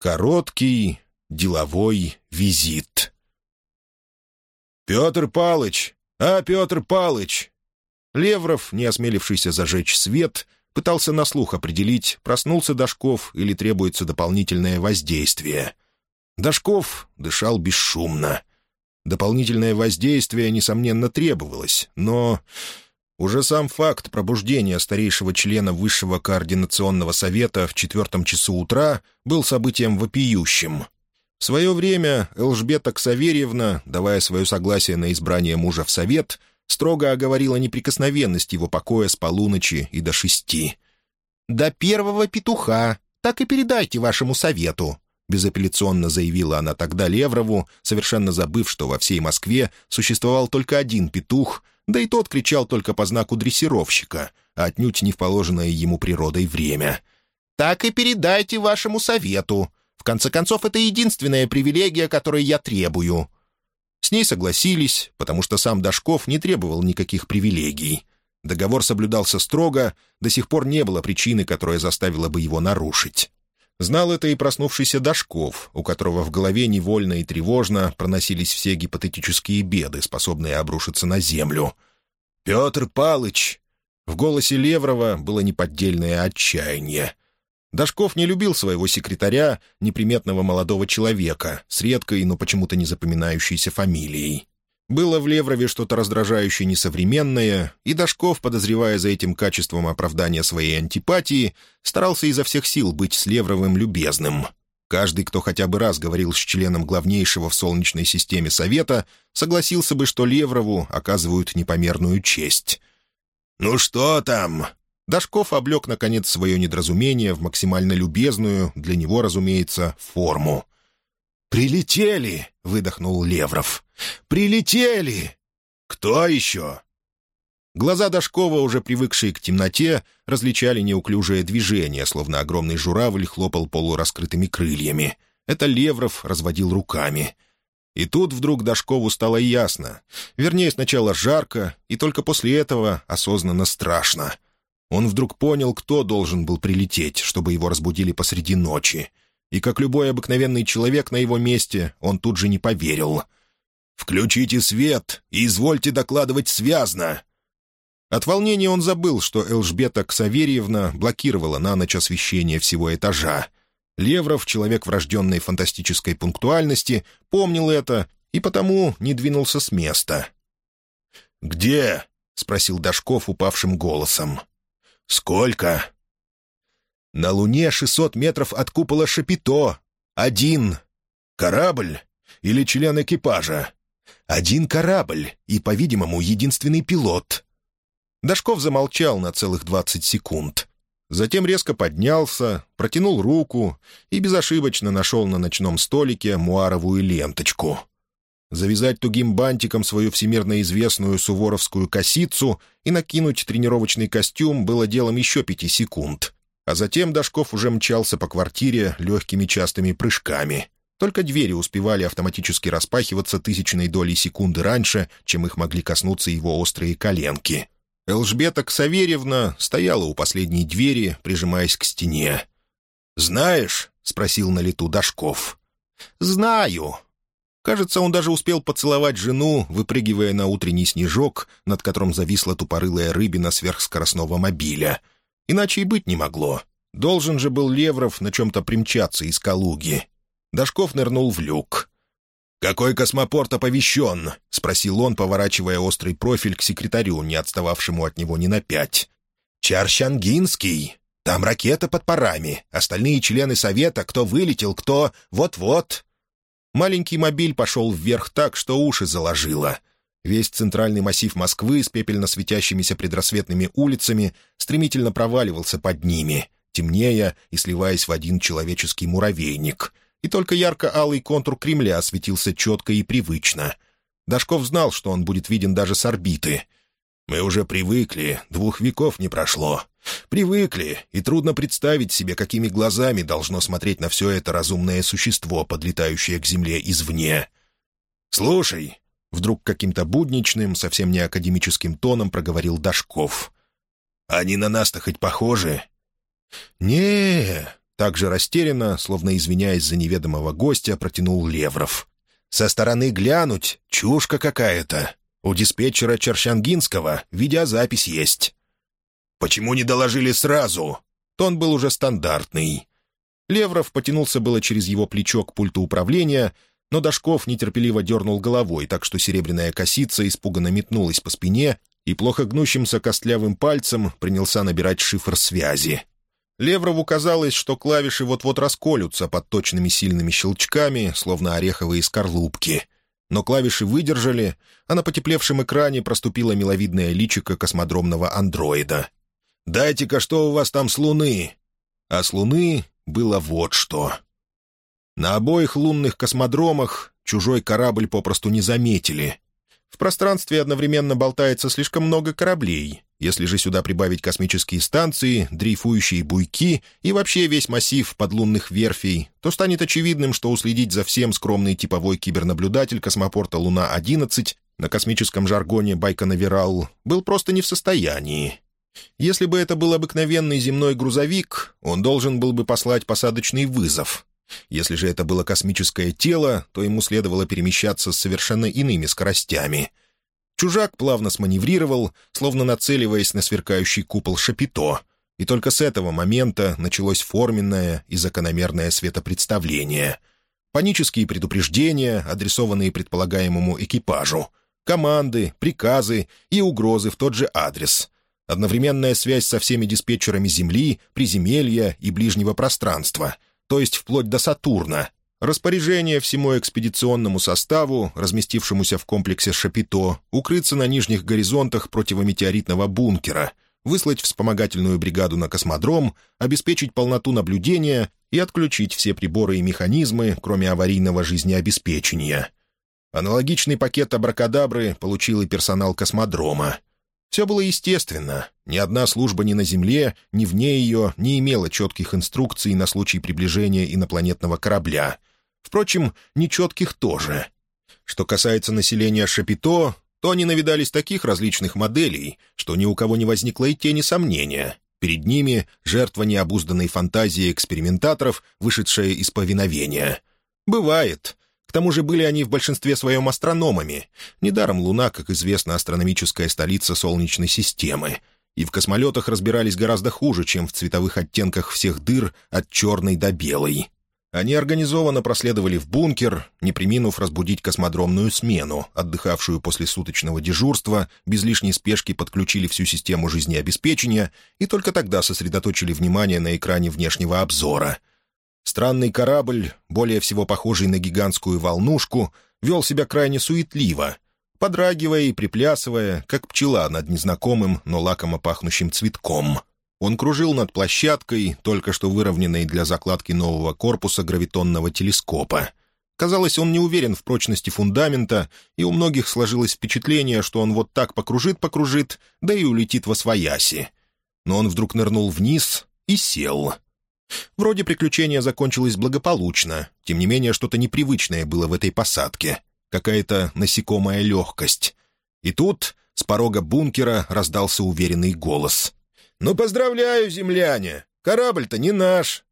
Короткий деловой визит. «Петр Палыч! А, Петр Палыч!» Левров, не осмелившийся зажечь свет, пытался на слух определить, проснулся Дашков или требуется дополнительное воздействие. Дашков дышал бесшумно. Дополнительное воздействие, несомненно, требовалось, но уже сам факт пробуждения старейшего члена Высшего координационного совета в четвертом часу утра был событием вопиющим. В свое время Элжбета Ксаверьевна, давая свое согласие на избрание мужа в совет, строго оговорила неприкосновенность его покоя с полуночи и до шести. «До первого петуха. Так и передайте вашему совету», безапелляционно заявила она тогда Леврову, совершенно забыв, что во всей Москве существовал только один петух, да и тот кричал только по знаку дрессировщика, а отнюдь не в положенное ему природой время. «Так и передайте вашему совету. В конце концов, это единственная привилегия, которую я требую». С ней согласились, потому что сам Дашков не требовал никаких привилегий. Договор соблюдался строго, до сих пор не было причины, которая заставила бы его нарушить. Знал это и проснувшийся Дашков, у которого в голове невольно и тревожно проносились все гипотетические беды, способные обрушиться на землю. «Петр Палыч!» В голосе Леврова было неподдельное отчаяние. Дашков не любил своего секретаря, неприметного молодого человека, с редкой, но почему-то не запоминающейся фамилией. Было в Леврове что-то раздражающее несовременное, и Дашков, подозревая за этим качеством оправдания своей антипатии, старался изо всех сил быть с Левровым любезным. Каждый, кто хотя бы раз говорил с членом главнейшего в Солнечной системе Совета, согласился бы, что Леврову оказывают непомерную честь. «Ну что там?» Дашков облег, наконец, свое недоразумение в максимально любезную, для него, разумеется, форму. «Прилетели!» — выдохнул Левров. «Прилетели!» «Кто еще?» Глаза Дашкова, уже привыкшие к темноте, различали неуклюжее движение, словно огромный журавль хлопал полураскрытыми крыльями. Это Левров разводил руками. И тут вдруг Дашкову стало ясно. Вернее, сначала жарко, и только после этого осознанно страшно. Он вдруг понял, кто должен был прилететь, чтобы его разбудили посреди ночи и, как любой обыкновенный человек на его месте, он тут же не поверил. «Включите свет и извольте докладывать связно!» От волнения он забыл, что Элжбета Ксаверьевна блокировала на ночь освещение всего этажа. Левров, человек врожденной фантастической пунктуальности, помнил это и потому не двинулся с места. «Где?» — спросил Дашков упавшим голосом. «Сколько?» На Луне 600 метров от купола Шапито. Один. Корабль или член экипажа? Один корабль и, по-видимому, единственный пилот. Дашков замолчал на целых 20 секунд. Затем резко поднялся, протянул руку и безошибочно нашел на ночном столике муаровую ленточку. Завязать тугим бантиком свою всемирно известную суворовскую косицу и накинуть тренировочный костюм было делом еще пяти секунд — а затем Дашков уже мчался по квартире легкими частыми прыжками. Только двери успевали автоматически распахиваться тысячной долей секунды раньше, чем их могли коснуться его острые коленки. Элжбета Ксаверьевна стояла у последней двери, прижимаясь к стене. «Знаешь?» — спросил на лету Дашков. «Знаю». Кажется, он даже успел поцеловать жену, выпрыгивая на утренний снежок, над которым зависла тупорылая рыбина сверхскоростного мобиля — Иначе и быть не могло. Должен же был Левров на чем-то примчаться из Калуги. Дашков нырнул в люк. «Какой космопорт оповещен?» — спросил он, поворачивая острый профиль к секретарю, не отстававшему от него ни на пять. «Чарщангинский. Там ракета под парами. Остальные члены совета, кто вылетел, кто... Вот-вот». Маленький мобиль пошел вверх так, что уши заложило. Весь центральный массив Москвы с пепельно светящимися предрассветными улицами стремительно проваливался под ними, темнея и сливаясь в один человеческий муравейник. И только ярко-алый контур Кремля осветился четко и привычно. Дашков знал, что он будет виден даже с орбиты. «Мы уже привыкли, двух веков не прошло. Привыкли, и трудно представить себе, какими глазами должно смотреть на все это разумное существо, подлетающее к Земле извне. Слушай, Вдруг каким-то будничным, совсем не академическим тоном проговорил Дашков. «Они на нас-то хоть похожи?» не Также растерянно, словно извиняясь за неведомого гостя, протянул Левров. «Со стороны глянуть — чушка какая-то. У диспетчера Чершангинского видеозапись есть». «Почему не доложили сразу?» Тон был уже стандартный. Левров потянулся было через его плечо к пульту управления, но Дашков нетерпеливо дернул головой, так что серебряная косица испуганно метнулась по спине и плохо гнущимся костлявым пальцем принялся набирать шифр связи. Леврову казалось, что клавиши вот-вот расколются под точными сильными щелчками, словно ореховые скорлупки. Но клавиши выдержали, а на потеплевшем экране проступила миловидная личико космодромного андроида. «Дайте-ка, что у вас там с Луны?» А с Луны было вот что. На обоих лунных космодромах чужой корабль попросту не заметили. В пространстве одновременно болтается слишком много кораблей. Если же сюда прибавить космические станции, дрейфующие буйки и вообще весь массив подлунных верфей, то станет очевидным, что уследить за всем скромный типовой кибернаблюдатель космопорта «Луна-11» на космическом жаргоне Байконавирал был просто не в состоянии. Если бы это был обыкновенный земной грузовик, он должен был бы послать посадочный вызов. Если же это было космическое тело, то ему следовало перемещаться с совершенно иными скоростями. Чужак плавно сманеврировал, словно нацеливаясь на сверкающий купол Шапито, и только с этого момента началось форменное и закономерное светопредставление. Панические предупреждения, адресованные предполагаемому экипажу, команды, приказы и угрозы в тот же адрес — одновременная связь со всеми диспетчерами Земли, приземелья и ближнего пространства, то есть вплоть до Сатурна, распоряжение всему экспедиционному составу, разместившемуся в комплексе Шапито, укрыться на нижних горизонтах противометеоритного бункера, выслать вспомогательную бригаду на космодром, обеспечить полноту наблюдения и отключить все приборы и механизмы, кроме аварийного жизнеобеспечения. Аналогичный пакет абракадабры получил и персонал космодрома — все было естественно. Ни одна служба ни на Земле, ни вне ее не имела четких инструкций на случай приближения инопланетного корабля. Впрочем, нечетких тоже. Что касается населения Шапито, то они навидались таких различных моделей, что ни у кого не возникло и тени сомнения. Перед ними жертва необузданной фантазии экспериментаторов, вышедшая из повиновения. Бывает. К тому же были они в большинстве своем астрономами. Недаром Луна, как известно, астрономическая столица Солнечной системы. И в космолетах разбирались гораздо хуже, чем в цветовых оттенках всех дыр от черной до белой. Они организованно проследовали в бункер, не приминув разбудить космодромную смену, отдыхавшую после суточного дежурства, без лишней спешки подключили всю систему жизнеобеспечения и только тогда сосредоточили внимание на экране внешнего обзора — Странный корабль, более всего похожий на гигантскую волнушку, вел себя крайне суетливо, подрагивая и приплясывая, как пчела над незнакомым, но лакомо пахнущим цветком. Он кружил над площадкой, только что выровненной для закладки нового корпуса гравитонного телескопа. Казалось, он не уверен в прочности фундамента, и у многих сложилось впечатление, что он вот так покружит-покружит, да и улетит во свояси. Но он вдруг нырнул вниз и сел — Вроде приключение закончилось благополучно, тем не менее что-то непривычное было в этой посадке. Какая-то насекомая легкость. И тут с порога бункера раздался уверенный голос. «Ну, поздравляю, земляне! Корабль-то не наш!»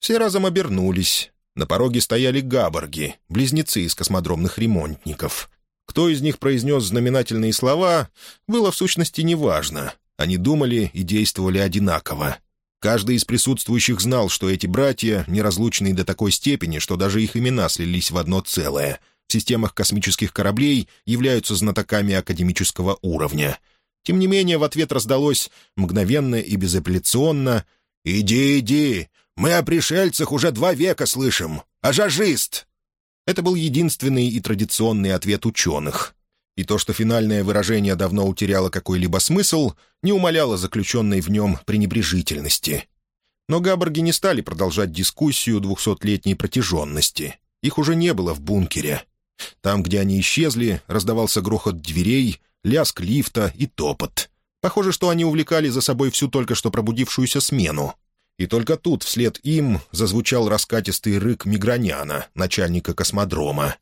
Все разом обернулись. На пороге стояли габорги, близнецы из космодромных ремонтников. Кто из них произнес знаменательные слова, было в сущности неважно. Они думали и действовали одинаково. Каждый из присутствующих знал, что эти братья неразлучны до такой степени, что даже их имена слились в одно целое. В системах космических кораблей являются знатоками академического уровня. Тем не менее, в ответ раздалось мгновенно и безапелляционно «Иди, иди! Мы о пришельцах уже два века слышим! Ажажист!» Это был единственный и традиционный ответ ученых и то, что финальное выражение давно утеряло какой-либо смысл, не умаляло заключенной в нем пренебрежительности. Но габорги не стали продолжать дискуссию двухсотлетней протяженности. Их уже не было в бункере. Там, где они исчезли, раздавался грохот дверей, лязг лифта и топот. Похоже, что они увлекали за собой всю только что пробудившуюся смену. И только тут, вслед им, зазвучал раскатистый рык Миграняна, начальника космодрома.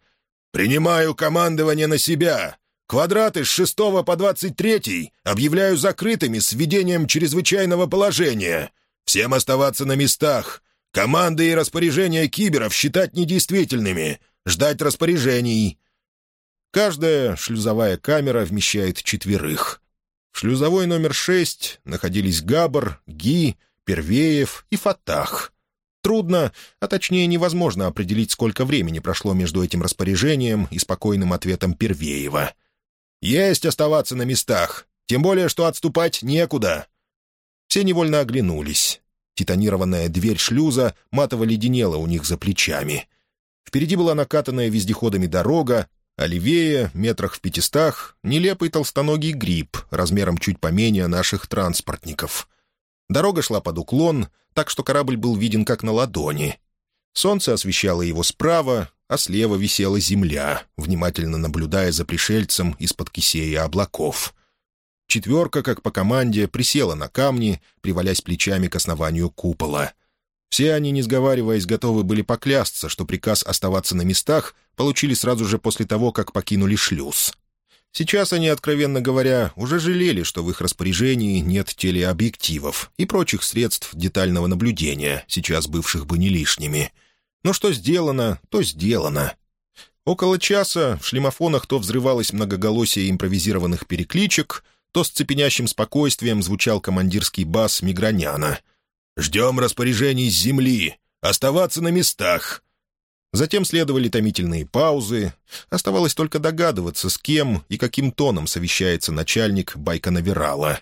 «Принимаю командование на себя! Квадраты с 6 по 23 объявляю закрытыми с введением чрезвычайного положения. Всем оставаться на местах. Команды и распоряжения киберов считать недействительными. Ждать распоряжений». Каждая шлюзовая камера вмещает четверых. В шлюзовой номер шесть находились Габар, Ги, Первеев и Фатах. Трудно, а точнее невозможно определить, сколько времени прошло между этим распоряжением и спокойным ответом Первеева. «Есть оставаться на местах, тем более, что отступать некуда». Все невольно оглянулись. Титанированная дверь шлюза матово леденела у них за плечами. Впереди была накатанная вездеходами дорога, а левее, метрах в пятистах, нелепый толстоногий гриб, размером чуть поменее наших транспортников. Дорога шла под уклон, так что корабль был виден как на ладони. Солнце освещало его справа, а слева висела земля, внимательно наблюдая за пришельцем из-под кисея облаков. Четверка, как по команде, присела на камни, привалясь плечами к основанию купола — все они, не сговариваясь, готовы были поклясться, что приказ оставаться на местах получили сразу же после того, как покинули шлюз. Сейчас они, откровенно говоря, уже жалели, что в их распоряжении нет телеобъективов и прочих средств детального наблюдения, сейчас бывших бы не лишними. Но что сделано, то сделано. Около часа в шлемофонах то взрывалось многоголосие импровизированных перекличек, то с цепенящим спокойствием звучал командирский бас Миграняна — «Ждем распоряжений с земли. Оставаться на местах». Затем следовали томительные паузы. Оставалось только догадываться, с кем и каким тоном совещается начальник Байконавирала.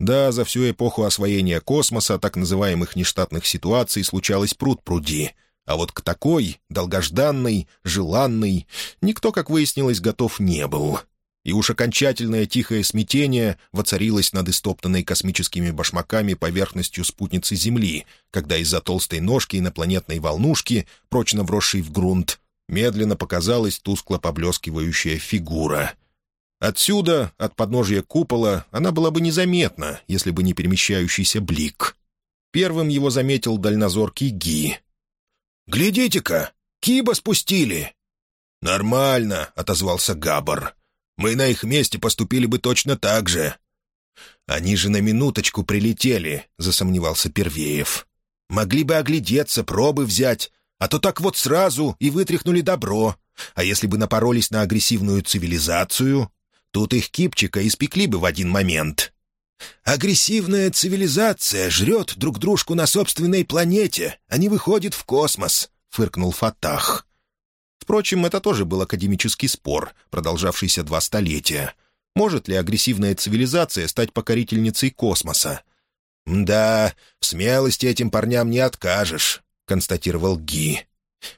Да, за всю эпоху освоения космоса так называемых нештатных ситуаций случалось пруд-пруди. А вот к такой, долгожданной, желанной, никто, как выяснилось, готов не был и уж окончательное тихое смятение воцарилось над истоптанной космическими башмаками поверхностью спутницы Земли, когда из-за толстой ножки инопланетной волнушки, прочно вросшей в грунт, медленно показалась тускло поблескивающая фигура. Отсюда, от подножия купола, она была бы незаметна, если бы не перемещающийся блик. Первым его заметил дальнозоркий Ги. «Глядите-ка! Киба спустили!» «Нормально», — отозвался Габар. Мы на их месте поступили бы точно так же». «Они же на минуточку прилетели», — засомневался Первеев. «Могли бы оглядеться, пробы взять, а то так вот сразу и вытряхнули добро. А если бы напоролись на агрессивную цивилизацию, тут их кипчика испекли бы в один момент». «Агрессивная цивилизация жрет друг дружку на собственной планете, а не выходит в космос», — фыркнул Фатах. Впрочем, это тоже был академический спор, продолжавшийся два столетия. Может ли агрессивная цивилизация стать покорительницей космоса? «Да, в смелости этим парням не откажешь», — констатировал Ги.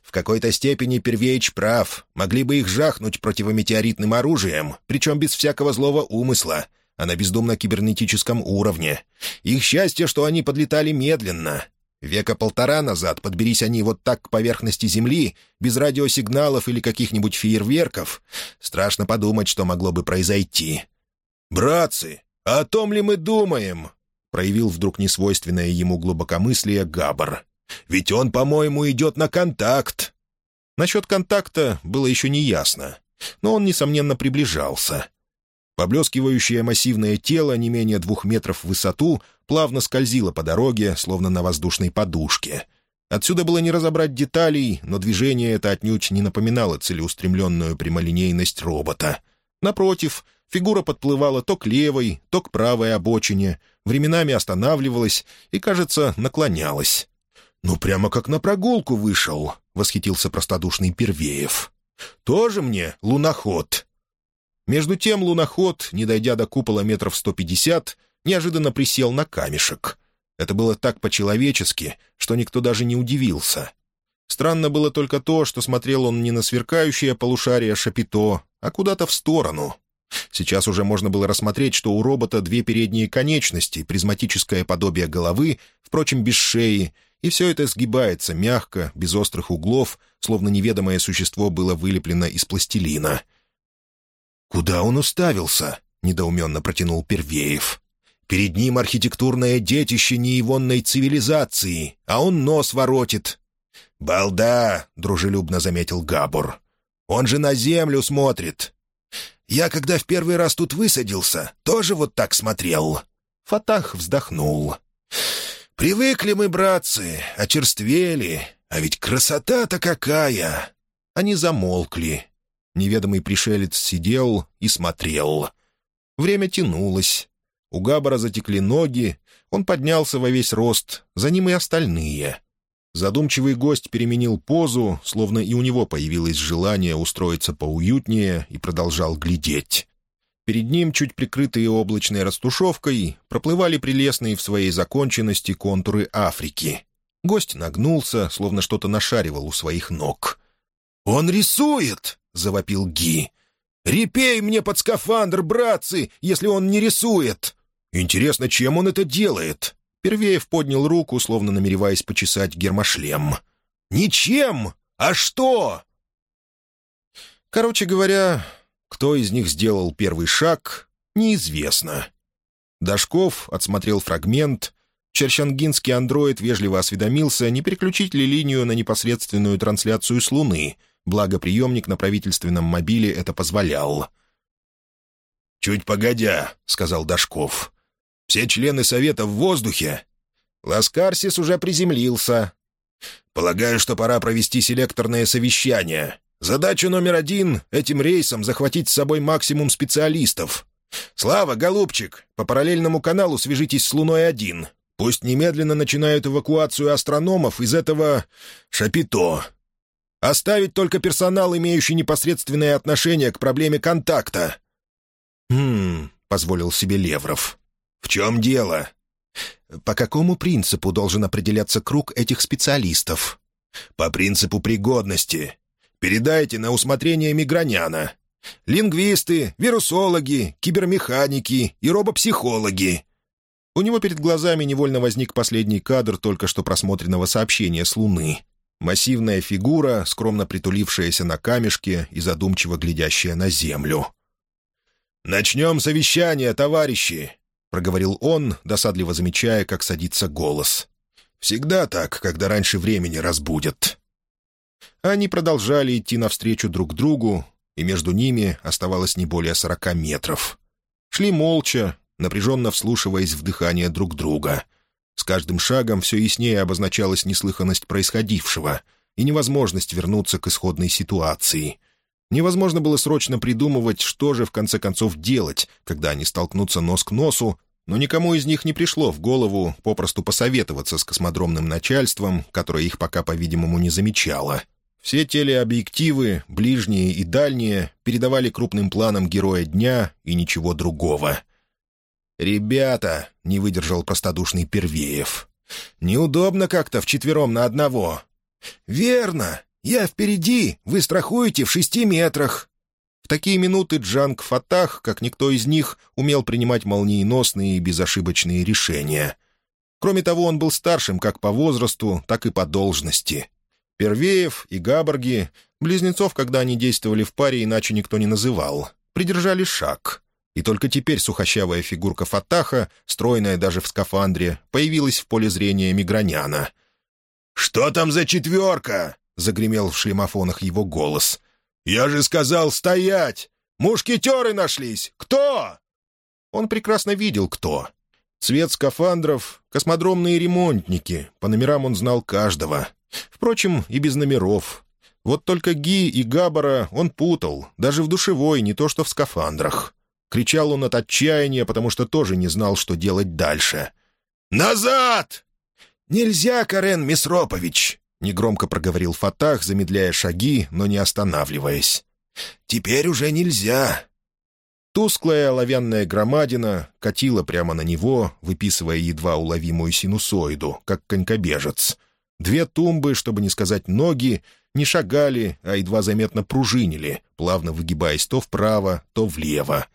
«В какой-то степени Первеич прав. Могли бы их жахнуть противометеоритным оружием, причем без всякого злого умысла, а на бездумно-кибернетическом уровне. Их счастье, что они подлетали медленно, Века полтора назад подберись они вот так к поверхности Земли, без радиосигналов или каких-нибудь фейерверков. Страшно подумать, что могло бы произойти. «Братцы, о том ли мы думаем?» — проявил вдруг несвойственное ему глубокомыслие Габар. «Ведь он, по-моему, идет на контакт». Насчет контакта было еще не ясно, но он, несомненно, приближался. Поблескивающее массивное тело не менее двух метров в высоту плавно скользило по дороге, словно на воздушной подушке. Отсюда было не разобрать деталей, но движение это отнюдь не напоминало целеустремленную прямолинейность робота. Напротив, фигура подплывала то к левой, то к правой обочине, временами останавливалась и, кажется, наклонялась. «Ну, прямо как на прогулку вышел», — восхитился простодушный Первеев. «Тоже мне луноход». Между тем луноход, не дойдя до купола метров сто пятьдесят, неожиданно присел на камешек. Это было так по-человечески, что никто даже не удивился. Странно было только то, что смотрел он не на сверкающее полушарие Шапито, а куда-то в сторону. Сейчас уже можно было рассмотреть, что у робота две передние конечности, призматическое подобие головы, впрочем, без шеи, и все это сгибается мягко, без острых углов, словно неведомое существо было вылеплено из пластилина — «Куда он уставился?» — недоуменно протянул Первеев. «Перед ним архитектурное детище неивонной цивилизации, а он нос воротит». «Балда!» — дружелюбно заметил Габор. «Он же на землю смотрит». «Я, когда в первый раз тут высадился, тоже вот так смотрел». Фатах вздохнул. «Привыкли мы, братцы, очерствели, а ведь красота-то какая!» Они замолкли. Неведомый пришелец сидел и смотрел. Время тянулось. У Габара затекли ноги, он поднялся во весь рост, за ним и остальные. Задумчивый гость переменил позу, словно и у него появилось желание устроиться поуютнее, и продолжал глядеть. Перед ним, чуть прикрытые облачной растушевкой, проплывали прелестные в своей законченности контуры Африки. Гость нагнулся, словно что-то нашаривал у своих ног. «Он рисует!» — завопил Ги. «Репей мне под скафандр, братцы, если он не рисует!» «Интересно, чем он это делает?» Первеев поднял руку, словно намереваясь почесать гермошлем. «Ничем! А что?» Короче говоря, кто из них сделал первый шаг, неизвестно. Дашков отсмотрел фрагмент. Черчангинский андроид вежливо осведомился, не переключить ли линию на непосредственную трансляцию с Луны, благо приемник на правительственном мобиле это позволял. «Чуть погодя», — сказал Дашков. Все члены Совета в воздухе. Ласкарсис уже приземлился. Полагаю, что пора провести селекторное совещание. Задача номер один — этим рейсом захватить с собой максимум специалистов. Слава, голубчик, по параллельному каналу свяжитесь с Луной-1. Пусть немедленно начинают эвакуацию астрономов из этого... шапито. Оставить только персонал, имеющий непосредственное отношение к проблеме контакта. «Хм...» — позволил себе Левров. «В чем дело?» «По какому принципу должен определяться круг этих специалистов?» «По принципу пригодности. Передайте на усмотрение Миграняна. Лингвисты, вирусологи, кибермеханики и робопсихологи». У него перед глазами невольно возник последний кадр только что просмотренного сообщения с Луны. Массивная фигура, скромно притулившаяся на камешке и задумчиво глядящая на землю. «Начнем совещание, товарищи проговорил он, досадливо замечая, как садится голос. «Всегда так, когда раньше времени разбудят». Они продолжали идти навстречу друг другу, и между ними оставалось не более сорока метров. Шли молча, напряженно вслушиваясь в дыхание друг друга. С каждым шагом все яснее обозначалась неслыханность происходившего и невозможность вернуться к исходной ситуации. Невозможно было срочно придумывать, что же в конце концов делать, когда они столкнутся нос к носу но никому из них не пришло в голову попросту посоветоваться с космодромным начальством, которое их пока, по-видимому, не замечало. Все телеобъективы, ближние и дальние, передавали крупным планом героя дня и ничего другого. «Ребята!» — не выдержал простодушный Первеев. «Неудобно как-то вчетвером на одного». «Верно! Я впереди, вы страхуете в шести метрах!» В такие минуты Джанг Фатах, как никто из них, умел принимать молниеносные и безошибочные решения. Кроме того, он был старшим как по возрасту, так и по должности. Первеев и Габарги, близнецов, когда они действовали в паре, иначе никто не называл, придержали шаг. И только теперь сухощавая фигурка Фатаха, стройная даже в скафандре, появилась в поле зрения Миграняна. «Что там за четверка?» — загремел в шлемофонах его голос. «Я же сказал стоять! Мушкетеры нашлись! Кто?» Он прекрасно видел, кто. Цвет скафандров, космодромные ремонтники, по номерам он знал каждого. Впрочем, и без номеров. Вот только Ги и Габара он путал, даже в душевой, не то что в скафандрах. Кричал он от отчаяния, потому что тоже не знал, что делать дальше. «Назад!» «Нельзя, Карен Мисропович!» Негромко проговорил Фатах, замедляя шаги, но не останавливаясь. «Теперь уже нельзя!» Тусклая оловянная громадина катила прямо на него, выписывая едва уловимую синусоиду, как конькобежец. Две тумбы, чтобы не сказать ноги, не шагали, а едва заметно пружинили, плавно выгибаясь то вправо, то влево.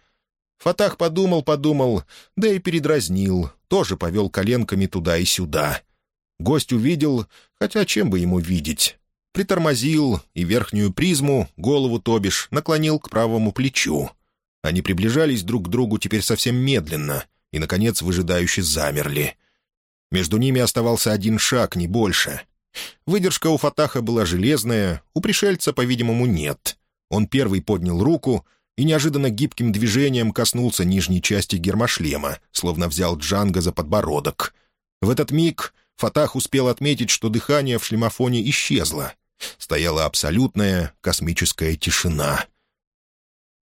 Фатах подумал-подумал, да и передразнил, тоже повел коленками туда и сюда. Гость увидел, хотя чем бы ему видеть. Притормозил и верхнюю призму, голову то бишь, наклонил к правому плечу. Они приближались друг к другу теперь совсем медленно и, наконец, выжидающе замерли. Между ними оставался один шаг, не больше. Выдержка у Фатаха была железная, у пришельца, по-видимому, нет. Он первый поднял руку и неожиданно гибким движением коснулся нижней части гермошлема, словно взял Джанга за подбородок — В этот миг Фатах успел отметить, что дыхание в шлемофоне исчезло. Стояла абсолютная космическая тишина.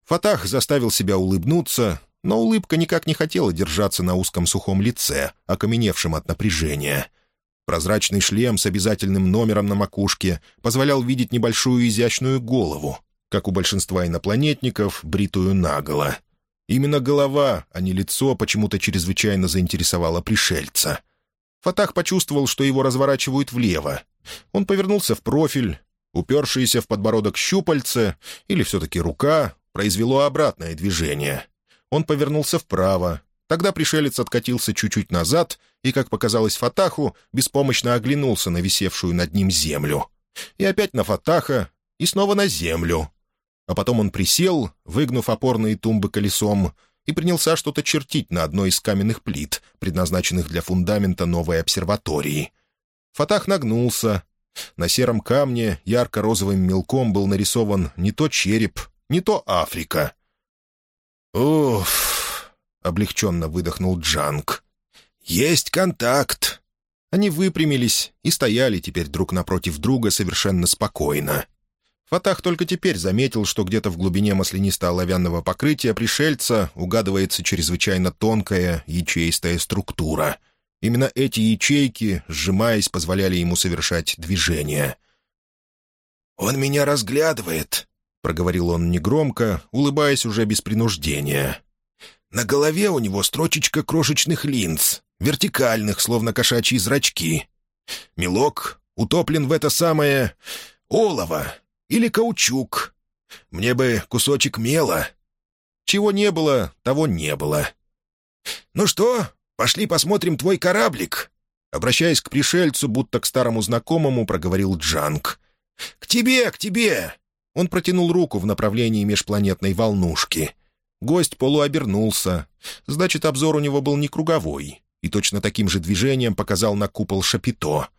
Фатах заставил себя улыбнуться, но улыбка никак не хотела держаться на узком сухом лице, окаменевшем от напряжения. Прозрачный шлем с обязательным номером на макушке позволял видеть небольшую изящную голову, как у большинства инопланетников, бритую наголо. Именно голова, а не лицо, почему-то чрезвычайно заинтересовало пришельца. Фатах почувствовал, что его разворачивают влево. Он повернулся в профиль. Упершиеся в подбородок щупальце, или все-таки рука, произвело обратное движение. Он повернулся вправо. Тогда пришелец откатился чуть-чуть назад и, как показалось Фатаху, беспомощно оглянулся на висевшую над ним землю. И опять на Фатаха, и снова на землю. А потом он присел, выгнув опорные тумбы колесом, и принялся что-то чертить на одной из каменных плит, предназначенных для фундамента новой обсерватории. Фатах нагнулся. На сером камне ярко-розовым мелком был нарисован не то череп, не то Африка. «Уф!» — облегченно выдохнул Джанг. «Есть контакт!» Они выпрямились и стояли теперь друг напротив друга совершенно спокойно. Фатах только теперь заметил, что где-то в глубине маслянисто-оловянного покрытия пришельца угадывается чрезвычайно тонкая ячеистая структура. Именно эти ячейки, сжимаясь, позволяли ему совершать движение. «Он меня разглядывает», — проговорил он негромко, улыбаясь уже без принуждения. «На голове у него строчечка крошечных линз, вертикальных, словно кошачьи зрачки. Мелок утоплен в это самое олово, или каучук. Мне бы кусочек мела. Чего не было, того не было. «Ну что, пошли посмотрим твой кораблик?» Обращаясь к пришельцу, будто к старому знакомому, проговорил Джанг. «К тебе, к тебе!» Он протянул руку в направлении межпланетной волнушки. Гость полуобернулся. Значит, обзор у него был не круговой. И точно таким же движением показал на купол Шапито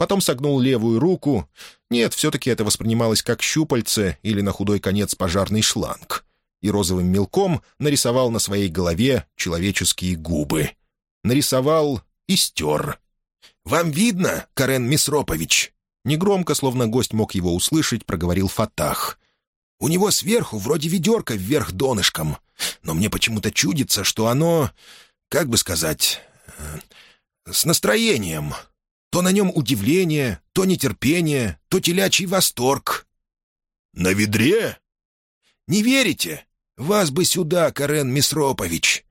потом согнул левую руку. Нет, все-таки это воспринималось как щупальце или на худой конец пожарный шланг. И розовым мелком нарисовал на своей голове человеческие губы. Нарисовал и стер. «Вам видно, Карен Мисропович?» Негромко, словно гость мог его услышать, проговорил Фатах. «У него сверху вроде ведерко вверх донышком, но мне почему-то чудится, что оно, как бы сказать, э, с настроением». То на нем удивление, то нетерпение, то телячий восторг. «На ведре?» «Не верите? Вас бы сюда, Карен Мисропович!»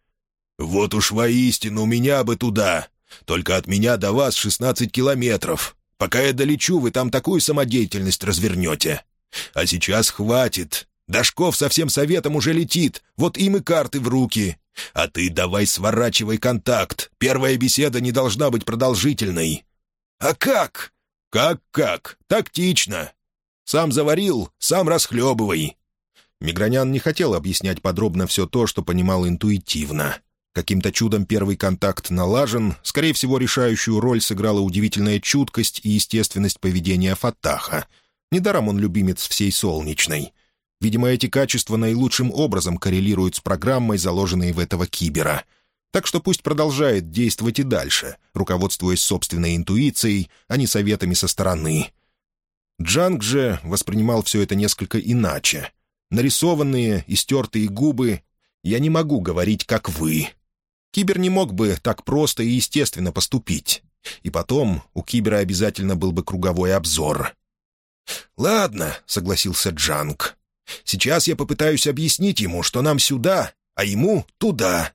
«Вот уж воистину меня бы туда. Только от меня до вас шестнадцать километров. Пока я долечу, вы там такую самодеятельность развернете. А сейчас хватит. Дашков со всем советом уже летит, вот им и карты в руки. А ты давай сворачивай контакт. Первая беседа не должна быть продолжительной. «А как?» «Как-как? Тактично. Сам заварил, сам расхлебывай». Мигранян не хотел объяснять подробно все то, что понимал интуитивно. Каким-то чудом первый контакт налажен, скорее всего, решающую роль сыграла удивительная чуткость и естественность поведения Фаттаха. Недаром он любимец всей солнечной. Видимо, эти качества наилучшим образом коррелируют с программой, заложенной в этого кибера — так что пусть продолжает действовать и дальше, руководствуясь собственной интуицией, а не советами со стороны. Джанг же воспринимал все это несколько иначе. Нарисованные и стертые губы «я не могу говорить, как вы». Кибер не мог бы так просто и естественно поступить. И потом у Кибера обязательно был бы круговой обзор. «Ладно», — согласился Джанг. «Сейчас я попытаюсь объяснить ему, что нам сюда, а ему туда.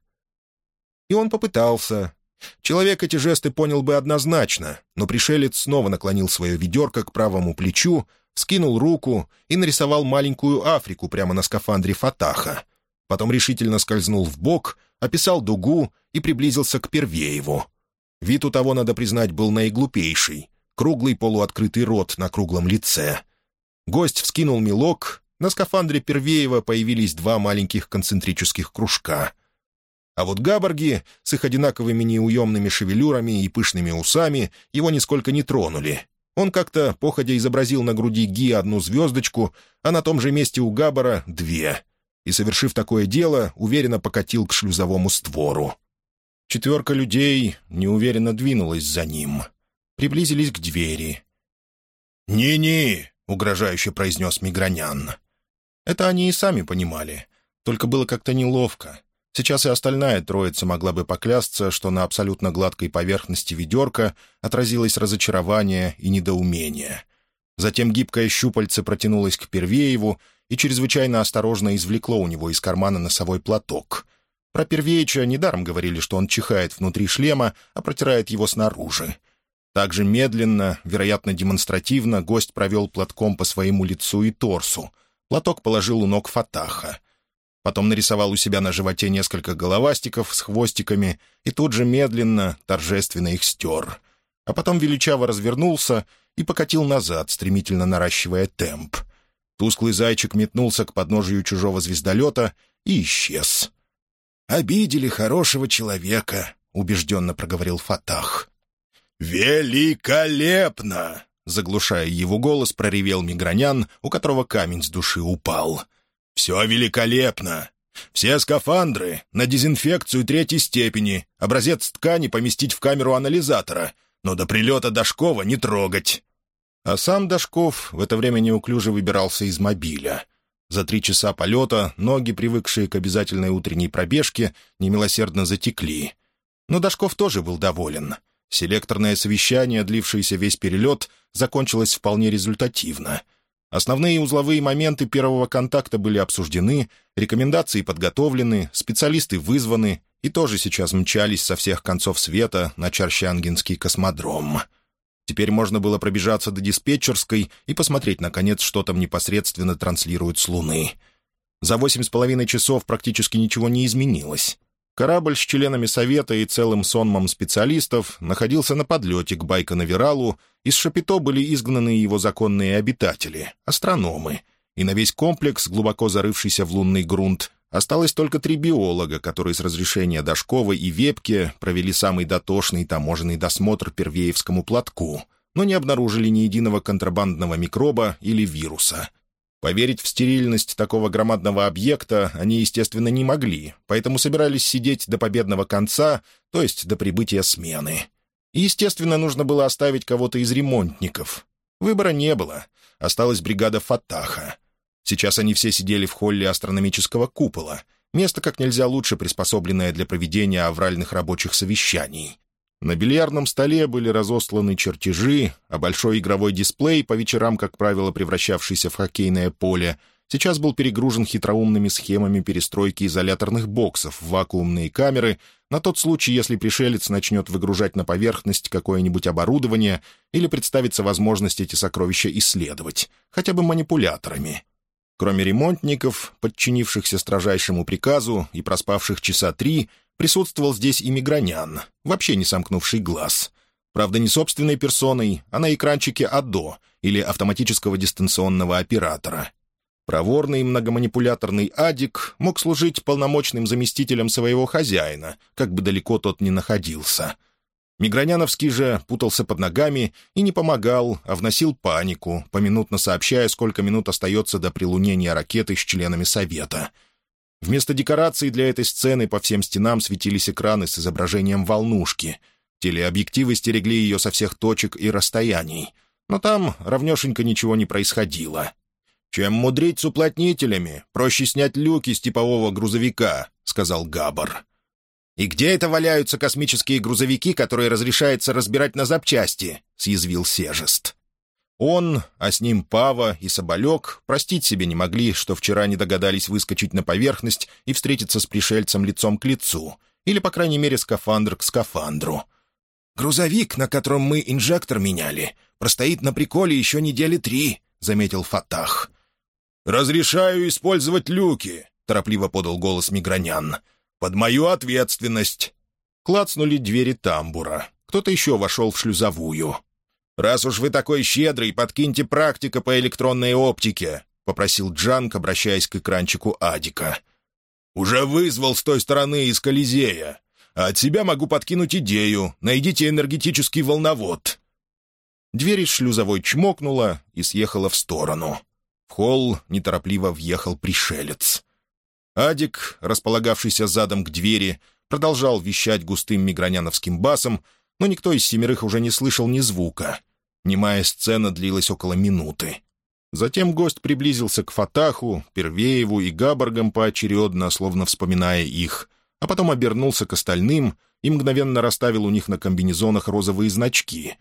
И он попытался. Человек эти жесты понял бы однозначно, но пришелец снова наклонил свое ведерко к правому плечу, скинул руку и нарисовал маленькую Африку прямо на скафандре Фатаха. Потом решительно скользнул в бок, описал дугу и приблизился к Первееву. Вид у того, надо признать, был наиглупейший. Круглый полуоткрытый рот на круглом лице. Гость вскинул мелок, на скафандре Первеева появились два маленьких концентрических кружка — а вот габорги с их одинаковыми неуемными шевелюрами и пышными усами его нисколько не тронули. Он как-то походя изобразил на груди Ги одну звездочку, а на том же месте у Габора — две. И, совершив такое дело, уверенно покатил к шлюзовому створу. Четверка людей неуверенно двинулась за ним. Приблизились к двери. «Ни-ни!» — угрожающе произнес Мигранян. Это они и сами понимали. Только было как-то неловко. Сейчас и остальная троица могла бы поклясться, что на абсолютно гладкой поверхности ведерка отразилось разочарование и недоумение. Затем гибкое щупальце протянулось к Первееву и чрезвычайно осторожно извлекло у него из кармана носовой платок. Про Первеича недаром говорили, что он чихает внутри шлема, а протирает его снаружи. Также медленно, вероятно, демонстративно, гость провел платком по своему лицу и торсу. Платок положил у ног Фатаха. Потом нарисовал у себя на животе несколько головастиков с хвостиками и тут же медленно, торжественно их стер. А потом величаво развернулся и покатил назад, стремительно наращивая темп. Тусклый зайчик метнулся к подножию чужого звездолета и исчез. «Обидели хорошего человека», — убежденно проговорил Фатах. «Великолепно!» — заглушая его голос, проревел Мигранян, у которого камень с души упал. «Все великолепно! Все скафандры на дезинфекцию третьей степени, образец ткани поместить в камеру анализатора, но до прилета Дашкова не трогать». А сам Дашков в это время неуклюже выбирался из мобиля. За три часа полета ноги, привыкшие к обязательной утренней пробежке, немилосердно затекли. Но Дашков тоже был доволен — Селекторное совещание, длившееся весь перелет, закончилось вполне результативно. Основные узловые моменты первого контакта были обсуждены, рекомендации подготовлены, специалисты вызваны и тоже сейчас мчались со всех концов света на Чарщангинский космодром. Теперь можно было пробежаться до диспетчерской и посмотреть, наконец, что там непосредственно транслируют с Луны. За восемь с половиной часов практически ничего не изменилось. Корабль с членами Совета и целым сонмом специалистов находился на подлете к Байконавиралу, из Шапито были изгнаны его законные обитатели — астрономы, и на весь комплекс, глубоко зарывшийся в лунный грунт, осталось только три биолога, которые с разрешения Дашкова и Вепке провели самый дотошный таможенный досмотр Первеевскому платку, но не обнаружили ни единого контрабандного микроба или вируса — Поверить в стерильность такого громадного объекта они, естественно, не могли, поэтому собирались сидеть до победного конца, то есть до прибытия смены. И, естественно, нужно было оставить кого-то из ремонтников. Выбора не было. Осталась бригада Фатаха. Сейчас они все сидели в холле астрономического купола, место как нельзя лучше приспособленное для проведения авральных рабочих совещаний. На бильярдном столе были разосланы чертежи, а большой игровой дисплей, по вечерам, как правило, превращавшийся в хоккейное поле, сейчас был перегружен хитроумными схемами перестройки изоляторных боксов в вакуумные камеры на тот случай, если пришелец начнет выгружать на поверхность какое-нибудь оборудование или представится возможность эти сокровища исследовать, хотя бы манипуляторами. Кроме ремонтников, подчинившихся строжайшему приказу и проспавших часа три — Присутствовал здесь и Мигранян, вообще не сомкнувший глаз. Правда, не собственной персоной, а на экранчике АДО или автоматического дистанционного оператора. Проворный многоманипуляторный Адик мог служить полномочным заместителем своего хозяина, как бы далеко тот ни находился. Миграняновский же путался под ногами и не помогал, а вносил панику, поминутно сообщая, сколько минут остается до прилунения ракеты с членами Совета — Вместо декораций для этой сцены по всем стенам светились экраны с изображением волнушки. Телеобъективы стерегли ее со всех точек и расстояний. Но там равнешенько ничего не происходило. «Чем мудрить с уплотнителями, проще снять люки с типового грузовика», — сказал Габар. «И где это валяются космические грузовики, которые разрешается разбирать на запчасти?» — съязвил Сежест. Он, а с ним Пава и Соболек, простить себе не могли, что вчера не догадались выскочить на поверхность и встретиться с пришельцем лицом к лицу, или, по крайней мере, скафандр к скафандру. «Грузовик, на котором мы инжектор меняли, простоит на приколе еще недели три», — заметил Фатах. «Разрешаю использовать люки», — торопливо подал голос Мигранян. «Под мою ответственность». Клацнули двери тамбура. Кто-то еще вошел в шлюзовую. «Раз уж вы такой щедрый, подкиньте практика по электронной оптике», — попросил Джанк, обращаясь к экранчику Адика. «Уже вызвал с той стороны из Колизея. А от себя могу подкинуть идею. Найдите энергетический волновод». Дверь из шлюзовой чмокнула и съехала в сторону. В холл неторопливо въехал пришелец. Адик, располагавшийся задом к двери, продолжал вещать густым миграняновским басом, но никто из семерых уже не слышал ни звука. Немая сцена длилась около минуты. Затем гость приблизился к Фатаху, Первееву и Габаргам поочередно, словно вспоминая их, а потом обернулся к остальным и мгновенно расставил у них на комбинезонах розовые значки.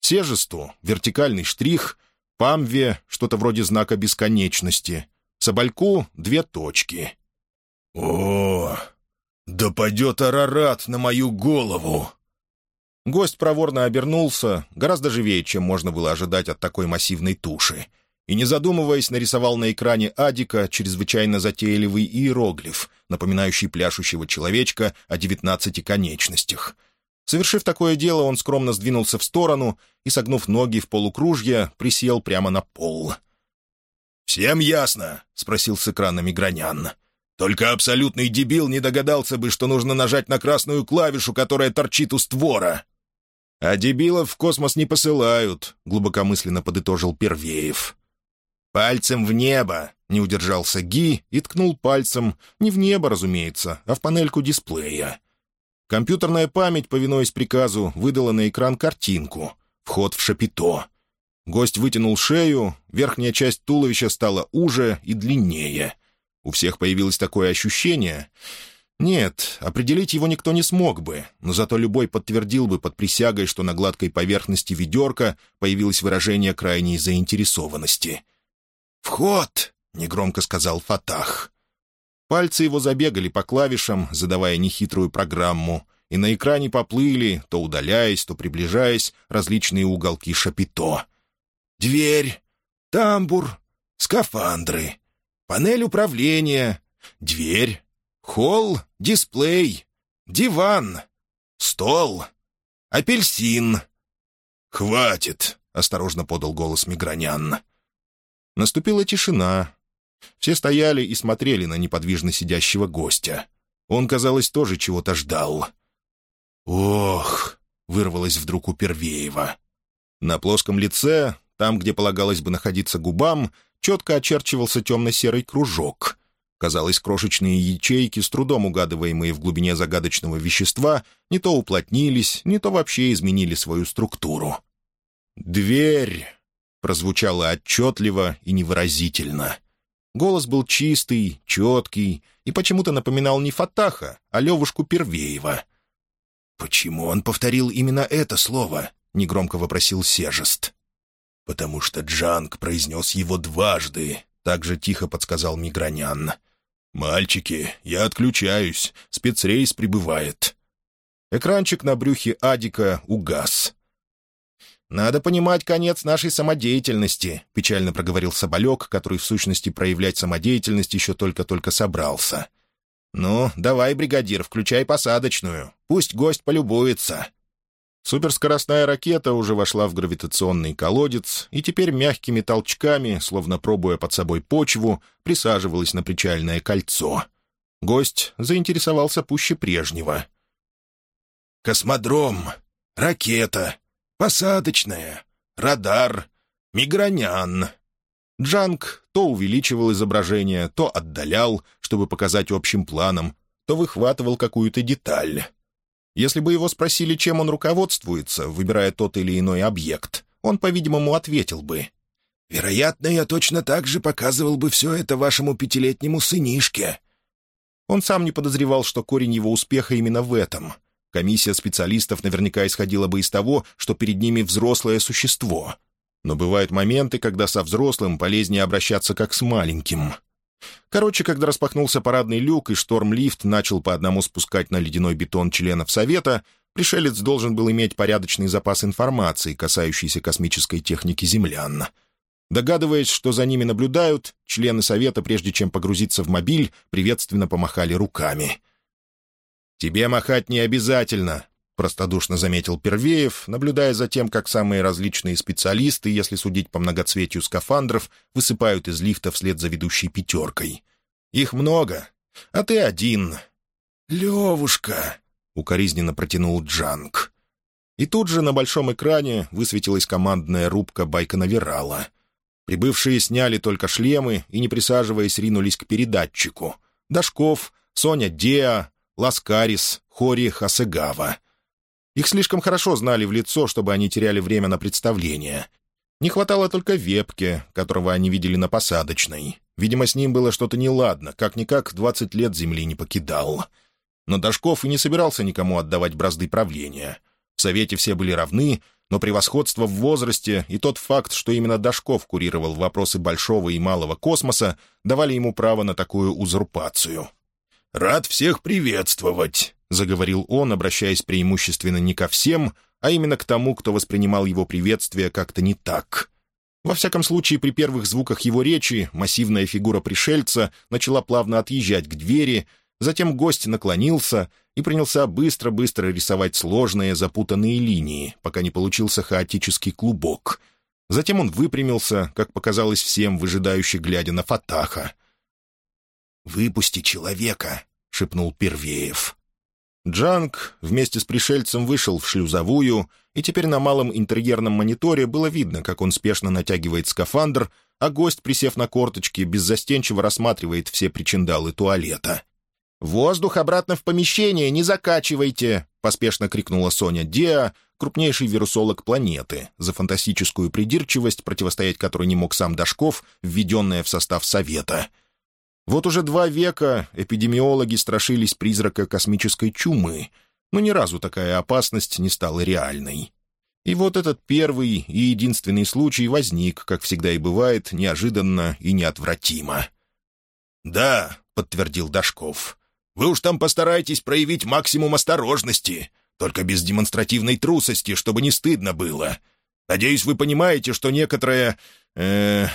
Сежесту — вертикальный штрих, Памве — что-то вроде знака бесконечности, Собольку — две точки. «О, да пойдет Арарат на мою голову!» Гость проворно обернулся, гораздо живее, чем можно было ожидать от такой массивной туши — и, не задумываясь, нарисовал на экране Адика чрезвычайно затейливый иероглиф, напоминающий пляшущего человечка о девятнадцати конечностях. Совершив такое дело, он скромно сдвинулся в сторону и, согнув ноги в полукружье, присел прямо на пол. «Всем ясно?» — спросил с экрана Мигранян. «Только абсолютный дебил не догадался бы, что нужно нажать на красную клавишу, которая торчит у створа». «А дебилов в космос не посылают», — глубокомысленно подытожил Первеев. «Пальцем в небо!» — не удержался Ги и ткнул пальцем, не в небо, разумеется, а в панельку дисплея. Компьютерная память, повинуясь приказу, выдала на экран картинку. Вход в шапито. Гость вытянул шею, верхняя часть туловища стала уже и длиннее. У всех появилось такое ощущение... Нет, определить его никто не смог бы, но зато любой подтвердил бы под присягой, что на гладкой поверхности ведерка появилось выражение крайней заинтересованности. «Вход!» — негромко сказал Фатах. Пальцы его забегали по клавишам, задавая нехитрую программу, и на экране поплыли, то удаляясь, то приближаясь, различные уголки шапито. «Дверь, тамбур, скафандры, панель управления, дверь, холл, дисплей, диван, стол, апельсин». «Хватит!» — осторожно подал голос Мигранян. Наступила тишина. Все стояли и смотрели на неподвижно сидящего гостя. Он, казалось, тоже чего-то ждал. «Ох!» — вырвалось вдруг у Первеева. На плоском лице, там, где полагалось бы находиться губам, четко очерчивался темно-серый кружок. Казалось, крошечные ячейки, с трудом угадываемые в глубине загадочного вещества, не то уплотнились, не то вообще изменили свою структуру. «Дверь!» прозвучало отчетливо и невыразительно. Голос был чистый, четкий и почему-то напоминал не Фатаха, а Левушку Первеева. «Почему он повторил именно это слово?» — негромко вопросил Сежест. «Потому что Джанг произнес его дважды», — так же тихо подсказал Мигранян. «Мальчики, я отключаюсь. Спецрейс прибывает». Экранчик на брюхе Адика угас. «Надо понимать конец нашей самодеятельности», — печально проговорил Соболек, который в сущности проявлять самодеятельность еще только-только собрался. «Ну, давай, бригадир, включай посадочную. Пусть гость полюбуется». Суперскоростная ракета уже вошла в гравитационный колодец и теперь мягкими толчками, словно пробуя под собой почву, присаживалась на причальное кольцо. Гость заинтересовался пуще прежнего. «Космодром! Ракета! посадочная, радар, мигранян». Джанг то увеличивал изображение, то отдалял, чтобы показать общим планом, то выхватывал какую-то деталь. Если бы его спросили, чем он руководствуется, выбирая тот или иной объект, он, по-видимому, ответил бы. «Вероятно, я точно так же показывал бы все это вашему пятилетнему сынишке». Он сам не подозревал, что корень его успеха именно в этом. Комиссия специалистов наверняка исходила бы из того, что перед ними взрослое существо. Но бывают моменты, когда со взрослым полезнее обращаться как с маленьким. Короче, когда распахнулся парадный люк и шторм-лифт начал по одному спускать на ледяной бетон членов Совета, пришелец должен был иметь порядочный запас информации, касающийся космической техники землян. Догадываясь, что за ними наблюдают, члены Совета, прежде чем погрузиться в мобиль, приветственно помахали руками — «Тебе махать не обязательно», — простодушно заметил Первеев, наблюдая за тем, как самые различные специалисты, если судить по многоцветию скафандров, высыпают из лифта вслед за ведущей пятеркой. «Их много, а ты один». «Левушка», — укоризненно протянул Джанг. И тут же на большом экране высветилась командная рубка Байконавирала. Прибывшие сняли только шлемы и, не присаживаясь, ринулись к передатчику. Дашков, Соня Деа, Ласкарис, Хори Хасегава. Их слишком хорошо знали в лицо, чтобы они теряли время на представление. Не хватало только Вепке, которого они видели на посадочной. Видимо, с ним было что-то неладно, как-никак двадцать лет земли не покидал. Но Дашков и не собирался никому отдавать бразды правления. В Совете все были равны, но превосходство в возрасте и тот факт, что именно Дашков курировал вопросы большого и малого космоса, давали ему право на такую узурпацию. «Рад всех приветствовать», — заговорил он, обращаясь преимущественно не ко всем, а именно к тому, кто воспринимал его приветствие как-то не так. Во всяком случае, при первых звуках его речи массивная фигура пришельца начала плавно отъезжать к двери, затем гость наклонился и принялся быстро-быстро рисовать сложные запутанные линии, пока не получился хаотический клубок. Затем он выпрямился, как показалось всем, выжидающе глядя на Фатаха. «Выпусти человека», — шепнул Первеев. Джанг вместе с пришельцем вышел в шлюзовую, и теперь на малом интерьерном мониторе было видно, как он спешно натягивает скафандр, а гость, присев на корточки, беззастенчиво рассматривает все причиндалы туалета. «Воздух обратно в помещение, не закачивайте!» — поспешно крикнула Соня Деа, крупнейший вирусолог планеты, за фантастическую придирчивость, противостоять которой не мог сам Дашков, введенная в состав Совета — вот уже два века эпидемиологи страшились призрака космической чумы, но ни разу такая опасность не стала реальной. И вот этот первый и единственный случай возник, как всегда и бывает, неожиданно и неотвратимо. «Да», — подтвердил Дашков, — «вы уж там постарайтесь проявить максимум осторожности, только без демонстративной трусости, чтобы не стыдно было. Надеюсь, вы понимаете, что некоторое... Э,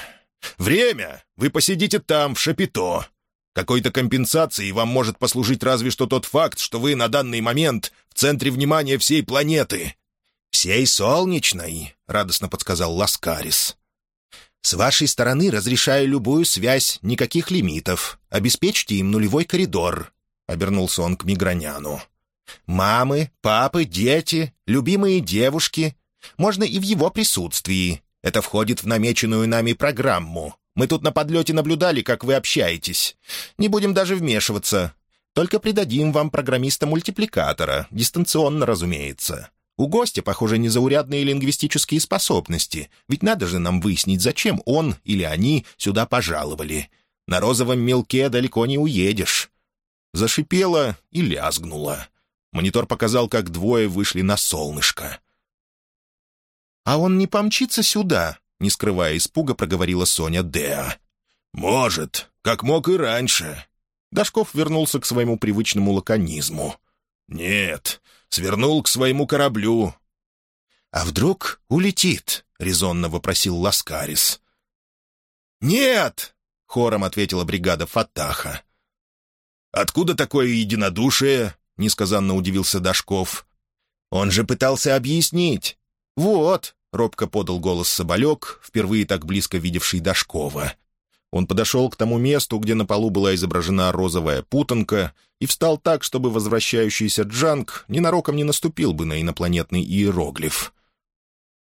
Время вы посидите там, в Шапито. Какой-то компенсацией вам может послужить разве что тот факт, что вы на данный момент в центре внимания всей планеты». «Всей солнечной», — радостно подсказал Ласкарис. «С вашей стороны разрешаю любую связь, никаких лимитов. Обеспечьте им нулевой коридор», — обернулся он к Миграняну. «Мамы, папы, дети, любимые девушки. Можно и в его присутствии. Это входит в намеченную нами программу. Мы тут на подлете наблюдали, как вы общаетесь. Не будем даже вмешиваться. Только придадим вам программиста-мультипликатора, дистанционно, разумеется. У гостя, похоже, незаурядные лингвистические способности, ведь надо же нам выяснить, зачем он или они сюда пожаловали. На розовом мелке далеко не уедешь». Зашипело и лязгнуло. Монитор показал, как двое вышли на солнышко. «А он не помчится сюда?» — не скрывая испуга, проговорила Соня Деа. «Может, как мог и раньше». Дашков вернулся к своему привычному лаконизму. «Нет, свернул к своему кораблю». «А вдруг улетит?» — резонно вопросил Ласкарис. «Нет!» — хором ответила бригада Фатаха. «Откуда такое единодушие?» — несказанно удивился Дашков. «Он же пытался объяснить. Вот, — робко подал голос Соболек, впервые так близко видевший Дашкова. Он подошел к тому месту, где на полу была изображена розовая путанка, и встал так, чтобы возвращающийся Джанг ненароком не наступил бы на инопланетный иероглиф.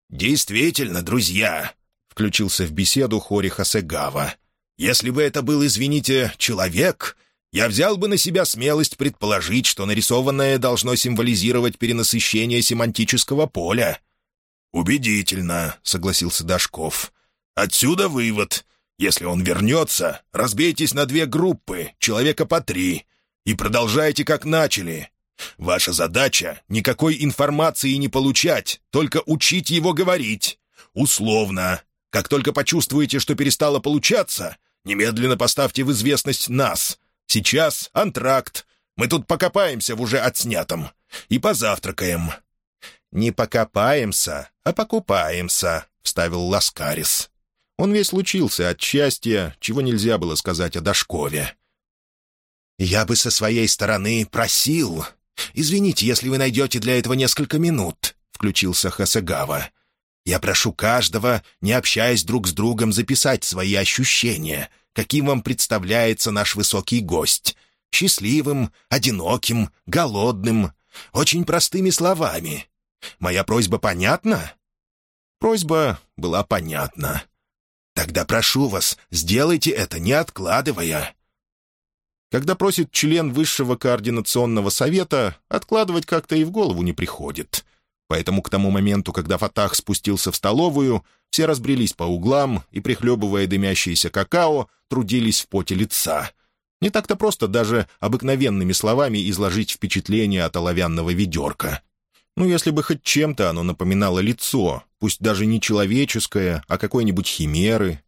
«Действительно, друзья», — включился в беседу Хори Хасегава. «Если бы это был, извините, человек, я взял бы на себя смелость предположить, что нарисованное должно символизировать перенасыщение семантического поля». «Убедительно», — согласился Дашков. «Отсюда вывод. Если он вернется, разбейтесь на две группы, человека по три, и продолжайте, как начали. Ваша задача — никакой информации не получать, только учить его говорить. Условно. Как только почувствуете, что перестало получаться, немедленно поставьте в известность нас. Сейчас антракт. Мы тут покопаемся в уже отснятом. И позавтракаем. «Не покопаемся, а покупаемся», — вставил Ласкарис. Он весь лучился от счастья, чего нельзя было сказать о Дашкове. «Я бы со своей стороны просил. Извините, если вы найдете для этого несколько минут», — включился Хасагава. «Я прошу каждого, не общаясь друг с другом, записать свои ощущения, каким вам представляется наш высокий гость. Счастливым, одиноким, голодным, очень простыми словами, Моя просьба понятна?» Просьба была понятна. «Тогда прошу вас, сделайте это, не откладывая». Когда просит член Высшего координационного совета, откладывать как-то и в голову не приходит. Поэтому к тому моменту, когда Фатах спустился в столовую, все разбрелись по углам и, прихлебывая дымящееся какао, трудились в поте лица. Не так-то просто даже обыкновенными словами изложить впечатление от оловянного ведерка. Ну, если бы хоть чем-то оно напоминало лицо, пусть даже не человеческое, а какой-нибудь химеры.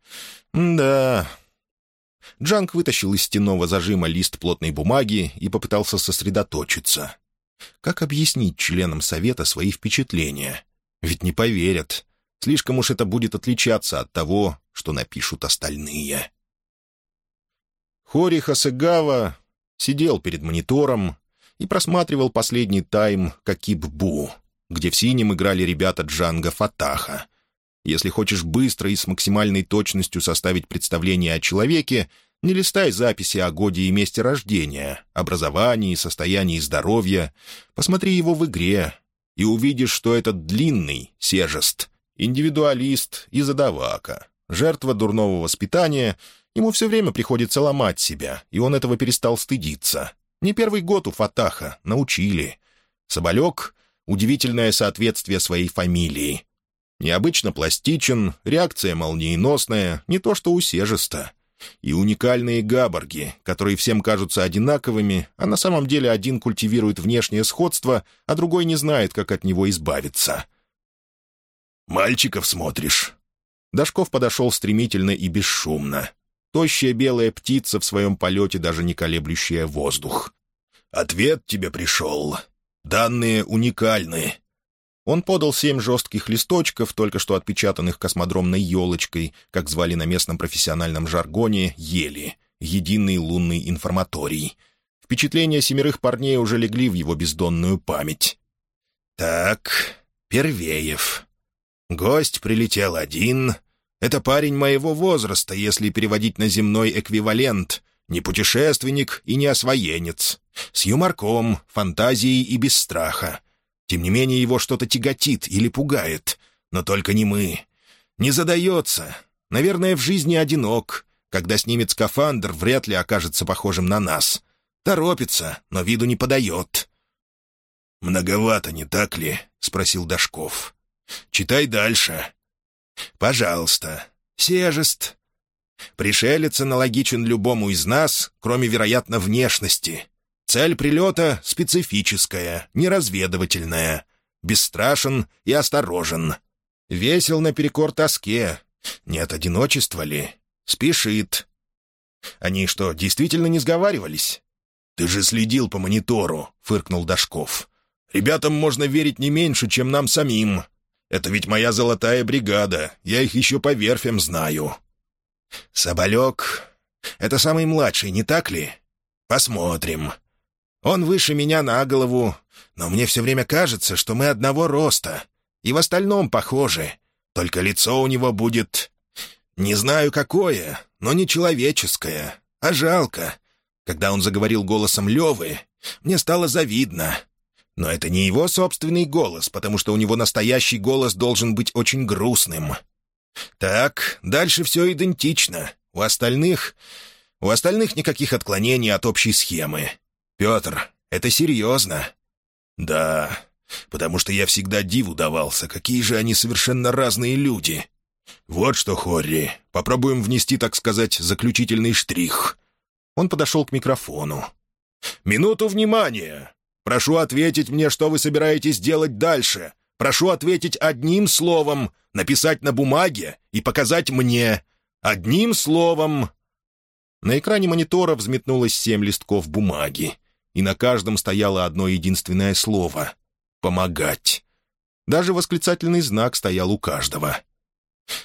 да, Джанг вытащил из стенного зажима лист плотной бумаги и попытался сосредоточиться. Как объяснить членам совета свои впечатления? Ведь не поверят. Слишком уж это будет отличаться от того, что напишут остальные. Хори Хасегава сидел перед монитором и просматривал последний тайм Какиб-Бу, где в синем играли ребята Джанга Фатаха, если хочешь быстро и с максимальной точностью составить представление о человеке, не листай записи о годе и месте рождения, образовании, состоянии здоровья. Посмотри его в игре, и увидишь, что этот длинный, сежест, индивидуалист и задавака, жертва дурного воспитания, ему все время приходится ломать себя, и он этого перестал стыдиться. Не первый год у Фатаха, научили. Соболек — удивительное соответствие своей фамилии — Необычно пластичен, реакция молниеносная, не то что у сежеста. И уникальные габорги, которые всем кажутся одинаковыми, а на самом деле один культивирует внешнее сходство, а другой не знает, как от него избавиться. «Мальчиков смотришь?» Дашков подошел стремительно и бесшумно. Тощая белая птица в своем полете, даже не колеблющая воздух. «Ответ тебе пришел. Данные уникальны. Он подал семь жестких листочков, только что отпечатанных космодромной елочкой, как звали на местном профессиональном жаргоне «ели» — единый лунный информаторий. Впечатления семерых парней уже легли в его бездонную память. «Так, Первеев. Гость прилетел один. Это парень моего возраста, если переводить на земной эквивалент. Не путешественник и не освоенец. С юморком, фантазией и без страха. Тем не менее, его что-то тяготит или пугает. Но только не мы. Не задается. Наверное, в жизни одинок. Когда снимет скафандр, вряд ли окажется похожим на нас. Торопится, но виду не подает. «Многовато, не так ли?» — спросил Дашков. «Читай дальше». «Пожалуйста. Сежест. Пришелец аналогичен любому из нас, кроме, вероятно, внешности. Цель прилета специфическая, неразведывательная. Бесстрашен и осторожен. Весел наперекор тоске. Нет одиночества ли? Спешит. Они что, действительно не сговаривались? «Ты же следил по монитору», — фыркнул Дашков. «Ребятам можно верить не меньше, чем нам самим. Это ведь моя золотая бригада, я их еще по верфям знаю». «Соболек — это самый младший, не так ли? Посмотрим. Он выше меня на голову, но мне все время кажется, что мы одного роста. И в остальном похожи. Только лицо у него будет... Не знаю какое, но не человеческое, а жалко. Когда он заговорил голосом Левы, мне стало завидно. Но это не его собственный голос, потому что у него настоящий голос должен быть очень грустным. Так, дальше все идентично. У остальных... У остальных никаких отклонений от общей схемы. «Петр, это серьезно?» «Да, потому что я всегда диву давался, какие же они совершенно разные люди. Вот что, Хорри, попробуем внести, так сказать, заключительный штрих». Он подошел к микрофону. «Минуту внимания! Прошу ответить мне, что вы собираетесь делать дальше. Прошу ответить одним словом, написать на бумаге и показать мне. Одним словом...» На экране монитора взметнулось семь листков бумаги и на каждом стояло одно единственное слово — «помогать». Даже восклицательный знак стоял у каждого.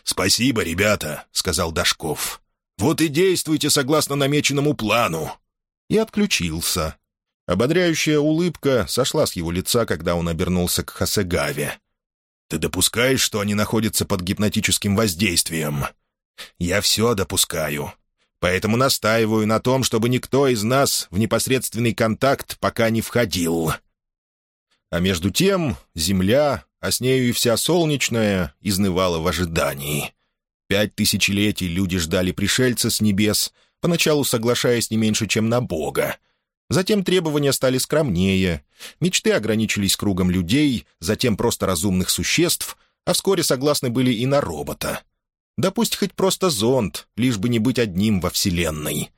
«Спасибо, ребята», — сказал Дашков. «Вот и действуйте согласно намеченному плану». И отключился. Ободряющая улыбка сошла с его лица, когда он обернулся к Хасегаве. «Ты допускаешь, что они находятся под гипнотическим воздействием?» «Я все допускаю. Поэтому настаиваю на том, чтобы никто из нас в непосредственный контакт пока не входил. А между тем Земля, а с нею и вся солнечная, изнывала в ожидании. Пять тысячелетий люди ждали пришельца с небес, поначалу соглашаясь не меньше, чем на Бога. Затем требования стали скромнее, мечты ограничились кругом людей, затем просто разумных существ, а вскоре согласны были и на робота. Да пусть хоть просто зонд, лишь бы не быть одним во Вселенной.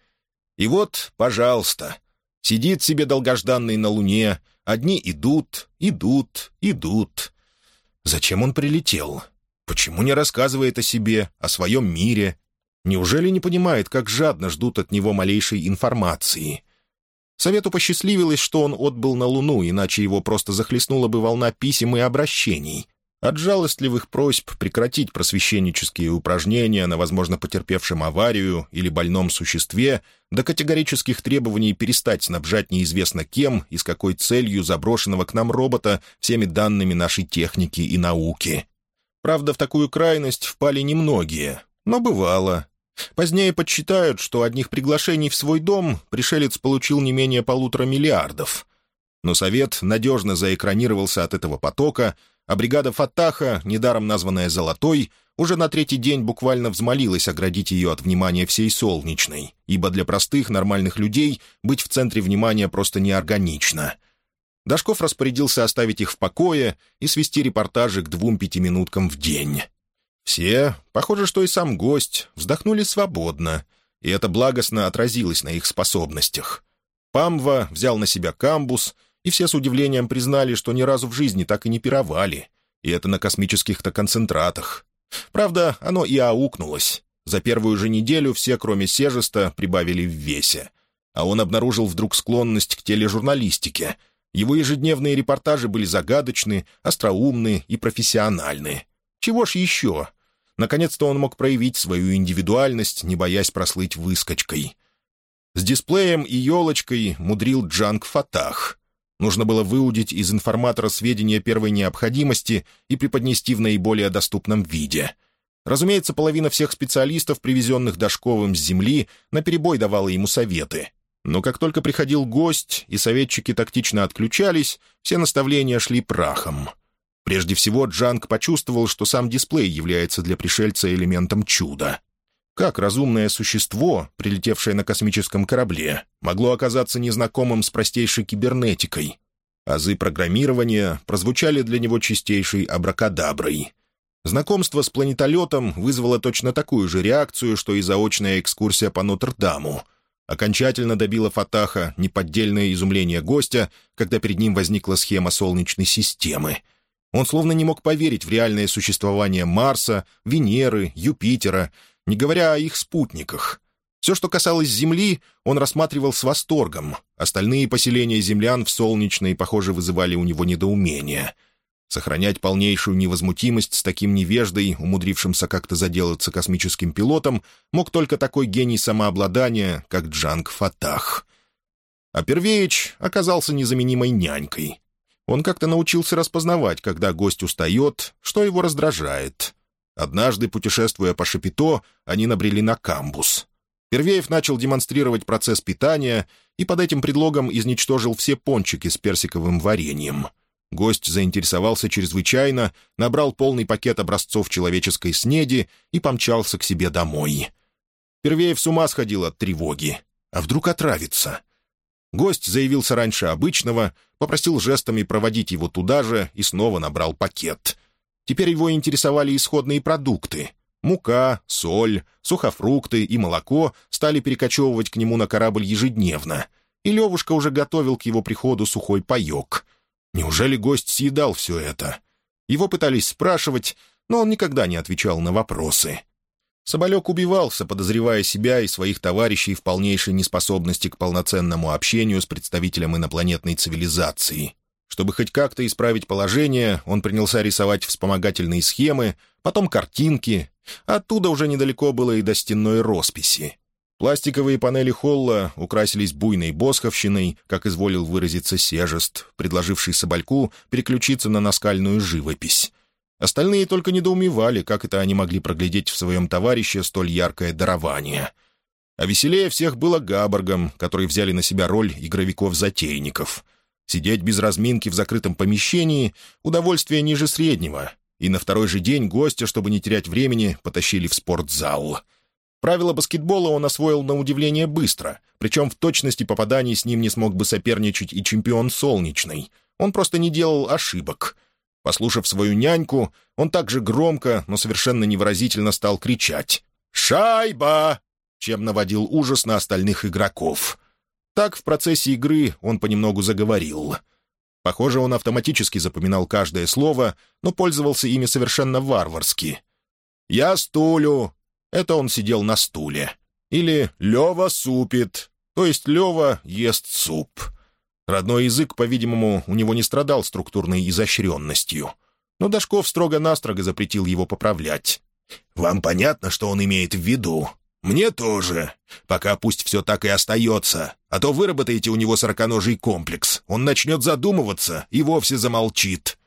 И вот, пожалуйста, сидит себе долгожданный на Луне, одни идут, идут, идут. Зачем он прилетел? Почему не рассказывает о себе, о своем мире? Неужели не понимает, как жадно ждут от него малейшей информации? Совету посчастливилось, что он отбыл на Луну, иначе его просто захлестнула бы волна писем и обращений. От жалостливых просьб прекратить просвещеннические упражнения на, возможно, потерпевшем аварию или больном существе до категорических требований перестать снабжать неизвестно кем и с какой целью заброшенного к нам робота всеми данными нашей техники и науки. Правда, в такую крайность впали немногие, но бывало, Позднее подсчитают, что одних приглашений в свой дом пришелец получил не менее полутора миллиардов. Но Совет надежно заэкранировался от этого потока, а бригада Фатаха, недаром названная «Золотой», уже на третий день буквально взмолилась оградить ее от внимания всей Солнечной, ибо для простых, нормальных людей быть в центре внимания просто неорганично. Дашков распорядился оставить их в покое и свести репортажи к двум пятиминуткам в день. Все, похоже, что и сам гость, вздохнули свободно, и это благостно отразилось на их способностях. Памва взял на себя камбус, и все с удивлением признали, что ни разу в жизни так и не пировали, и это на космических-то концентратах. Правда, оно и аукнулось. За первую же неделю все, кроме Сежеста, прибавили в весе. А он обнаружил вдруг склонность к тележурналистике. Его ежедневные репортажи были загадочны, остроумны и профессиональны. Чего ж еще? Наконец-то он мог проявить свою индивидуальность, не боясь прослыть выскочкой. С дисплеем и елочкой мудрил Джанг Фатах. Нужно было выудить из информатора сведения первой необходимости и преподнести в наиболее доступном виде. Разумеется, половина всех специалистов, привезенных Дашковым с земли, наперебой давала ему советы. Но как только приходил гость, и советчики тактично отключались, все наставления шли прахом. Прежде всего, Джанг почувствовал, что сам дисплей является для пришельца элементом чуда. Как разумное существо, прилетевшее на космическом корабле, могло оказаться незнакомым с простейшей кибернетикой? Азы программирования прозвучали для него чистейшей абракадаброй. Знакомство с планетолетом вызвало точно такую же реакцию, что и заочная экскурсия по Нотр-Даму. Окончательно добило Фатаха неподдельное изумление гостя, когда перед ним возникла схема Солнечной системы — он словно не мог поверить в реальное существование Марса, Венеры, Юпитера, не говоря о их спутниках. Все, что касалось Земли, он рассматривал с восторгом. Остальные поселения землян в Солнечной, похоже, вызывали у него недоумение. Сохранять полнейшую невозмутимость с таким невеждой, умудрившимся как-то заделаться космическим пилотом, мог только такой гений самообладания, как Джанг Фатах. А Первеич оказался незаменимой нянькой. Он как-то научился распознавать, когда гость устает, что его раздражает. Однажды, путешествуя по Шапито, они набрели на камбус. Первеев начал демонстрировать процесс питания и под этим предлогом изничтожил все пончики с персиковым вареньем. Гость заинтересовался чрезвычайно, набрал полный пакет образцов человеческой снеди и помчался к себе домой. Первеев с ума сходил от тревоги. А вдруг отравится? Гость заявился раньше обычного, попросил жестами проводить его туда же и снова набрал пакет. Теперь его интересовали исходные продукты. Мука, соль, сухофрукты и молоко стали перекочевывать к нему на корабль ежедневно, и Левушка уже готовил к его приходу сухой паек. Неужели гость съедал все это? Его пытались спрашивать, но он никогда не отвечал на вопросы. Соболек убивался, подозревая себя и своих товарищей в полнейшей неспособности к полноценному общению с представителем инопланетной цивилизации. Чтобы хоть как-то исправить положение, он принялся рисовать вспомогательные схемы, потом картинки. Оттуда уже недалеко было и до стенной росписи. Пластиковые панели холла украсились буйной босховщиной, как изволил выразиться Сежест, предложивший Собольку переключиться на наскальную живопись. Остальные только недоумевали, как это они могли проглядеть в своем товарище столь яркое дарование. А веселее всех было Габоргом, который взяли на себя роль игровиков-затейников. Сидеть без разминки в закрытом помещении — удовольствие ниже среднего. И на второй же день гостя, чтобы не терять времени, потащили в спортзал. Правила баскетбола он освоил на удивление быстро, причем в точности попаданий с ним не смог бы соперничать и чемпион солнечный. Он просто не делал ошибок. Послушав свою няньку, он также громко, но совершенно невыразительно стал кричать «Шайба!», чем наводил ужас на остальных игроков. Так в процессе игры он понемногу заговорил. Похоже, он автоматически запоминал каждое слово, но пользовался ими совершенно варварски. «Я стулю!» — это он сидел на стуле. Или «Лева супит», то есть Лева ест суп. Родной язык, по-видимому, у него не страдал структурной изощренностью. Но Дашков строго-настрого запретил его поправлять. «Вам понятно, что он имеет в виду?» «Мне тоже. Пока пусть все так и остается. А то выработаете у него сороконожий комплекс. Он начнет задумываться и вовсе замолчит».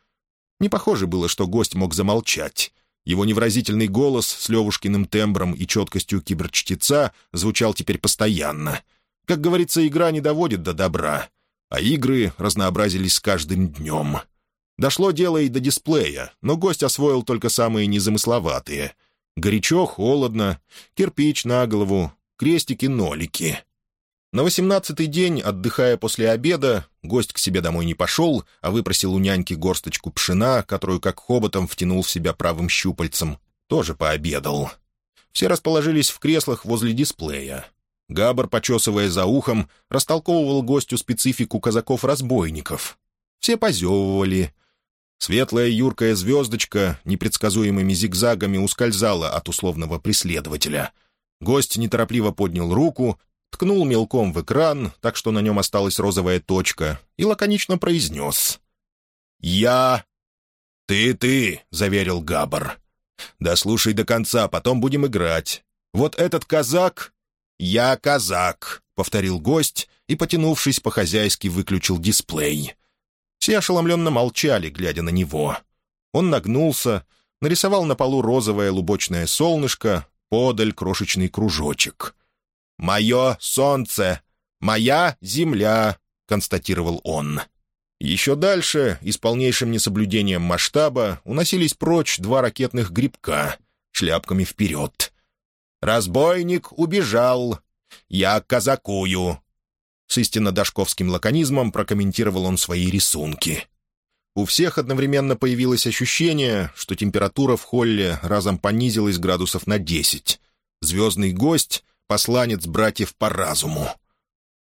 Не похоже было, что гость мог замолчать. Его невразительный голос с Левушкиным тембром и четкостью киберчтеца звучал теперь постоянно. Как говорится, игра не доводит до добра, а игры разнообразились с каждым днем. Дошло дело и до дисплея, но гость освоил только самые незамысловатые — Горячо, холодно, кирпич на голову, крестики-нолики. На восемнадцатый день, отдыхая после обеда, гость к себе домой не пошел, а выпросил у няньки горсточку пшена, которую как хоботом втянул в себя правым щупальцем. Тоже пообедал. Все расположились в креслах возле дисплея. Габар, почесывая за ухом, растолковывал гостю специфику казаков-разбойников. Все позевывали, Светлая юркая звездочка непредсказуемыми зигзагами ускользала от условного преследователя. Гость неторопливо поднял руку, ткнул мелком в экран, так что на нем осталась розовая точка, и лаконично произнес. «Я...» «Ты-ты», — заверил Габар. «Да слушай до конца, потом будем играть. Вот этот казак...» «Я казак», — повторил гость и, потянувшись по-хозяйски, выключил дисплей. Все ошеломленно молчали, глядя на него. Он нагнулся, нарисовал на полу розовое лубочное солнышко, подаль крошечный кружочек. «Мое солнце! Моя земля!» — констатировал он. Еще дальше, и с полнейшим несоблюдением масштаба, уносились прочь два ракетных грибка, шляпками вперед. «Разбойник убежал! Я казакую! С истинно дашковским лаконизмом прокомментировал он свои рисунки. У всех одновременно появилось ощущение, что температура в холле разом понизилась градусов на десять. Звездный гость — посланец братьев по разуму.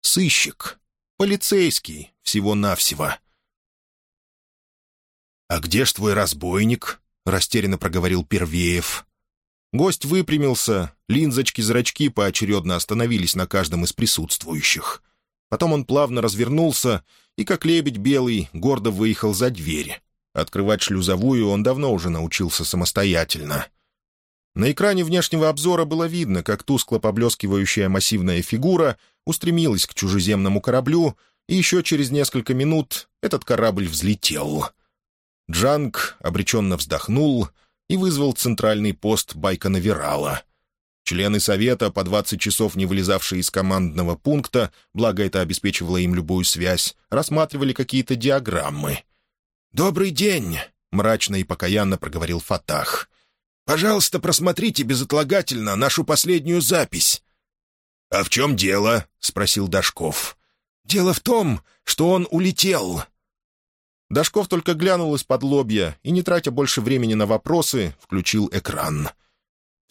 Сыщик. Полицейский. Всего-навсего. «А где ж твой разбойник?» — растерянно проговорил Первеев. Гость выпрямился, линзочки-зрачки поочередно остановились на каждом из присутствующих — Потом он плавно развернулся и, как лебедь белый, гордо выехал за дверь. Открывать шлюзовую он давно уже научился самостоятельно. На экране внешнего обзора было видно, как тускло поблескивающая массивная фигура устремилась к чужеземному кораблю, и еще через несколько минут этот корабль взлетел. Джанг обреченно вздохнул и вызвал центральный пост Байконавирала — Члены совета, по 20 часов не вылезавшие из командного пункта, благо это обеспечивало им любую связь, рассматривали какие-то диаграммы. «Добрый день!» — мрачно и покаянно проговорил Фатах. «Пожалуйста, просмотрите безотлагательно нашу последнюю запись». «А в чем дело?» — спросил Дашков. «Дело в том, что он улетел». Дашков только глянул из-под лобья и, не тратя больше времени на вопросы, включил экран —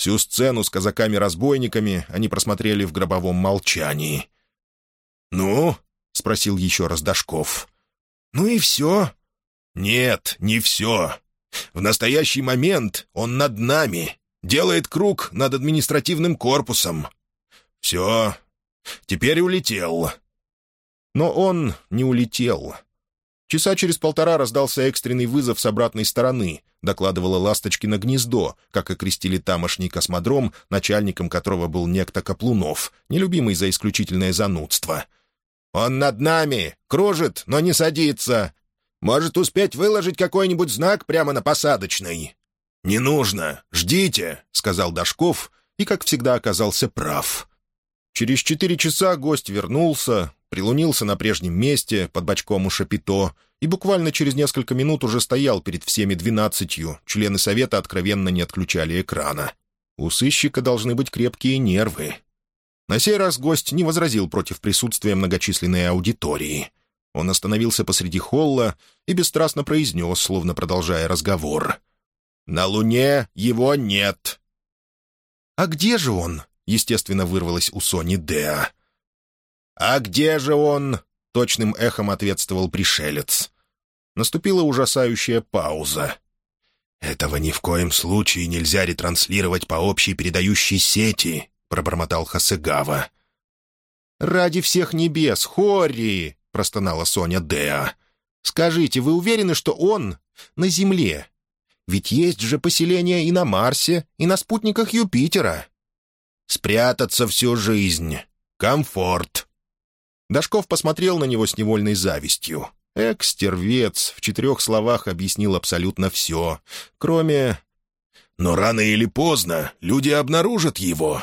Всю сцену с казаками-разбойниками они просмотрели в гробовом молчании. «Ну?» — спросил еще раз Дашков. «Ну и все?» «Нет, не все. В настоящий момент он над нами, делает круг над административным корпусом. Все. Теперь улетел». Но он не улетел. Часа через полтора раздался экстренный вызов с обратной стороны, докладывала «Ласточкино гнездо», как окрестили тамошний космодром, начальником которого был некто Каплунов, нелюбимый за исключительное занудство. «Он над нами! Кружит, но не садится! Может успеть выложить какой-нибудь знак прямо на посадочной?» «Не нужно! Ждите!» — сказал Дашков, и, как всегда, оказался прав. Через четыре часа гость вернулся, прилунился на прежнем месте под бочком у Шапито и буквально через несколько минут уже стоял перед всеми двенадцатью, члены совета откровенно не отключали экрана. У сыщика должны быть крепкие нервы. На сей раз гость не возразил против присутствия многочисленной аудитории. Он остановился посреди холла и бесстрастно произнес, словно продолжая разговор. «На Луне его нет». «А где же он?» — естественно вырвалось у Сони Деа. «А где же он?» — точным эхом ответствовал пришелец. Наступила ужасающая пауза. «Этого ни в коем случае нельзя ретранслировать по общей передающей сети», — пробормотал Хасегава. «Ради всех небес, Хорри!» — простонала Соня Деа. «Скажите, вы уверены, что он на Земле? Ведь есть же поселения и на Марсе, и на спутниках Юпитера». «Спрятаться всю жизнь. Комфорт». Дашков посмотрел на него с невольной завистью. Экстервец в четырех словах объяснил абсолютно все, кроме... «Но рано или поздно люди обнаружат его.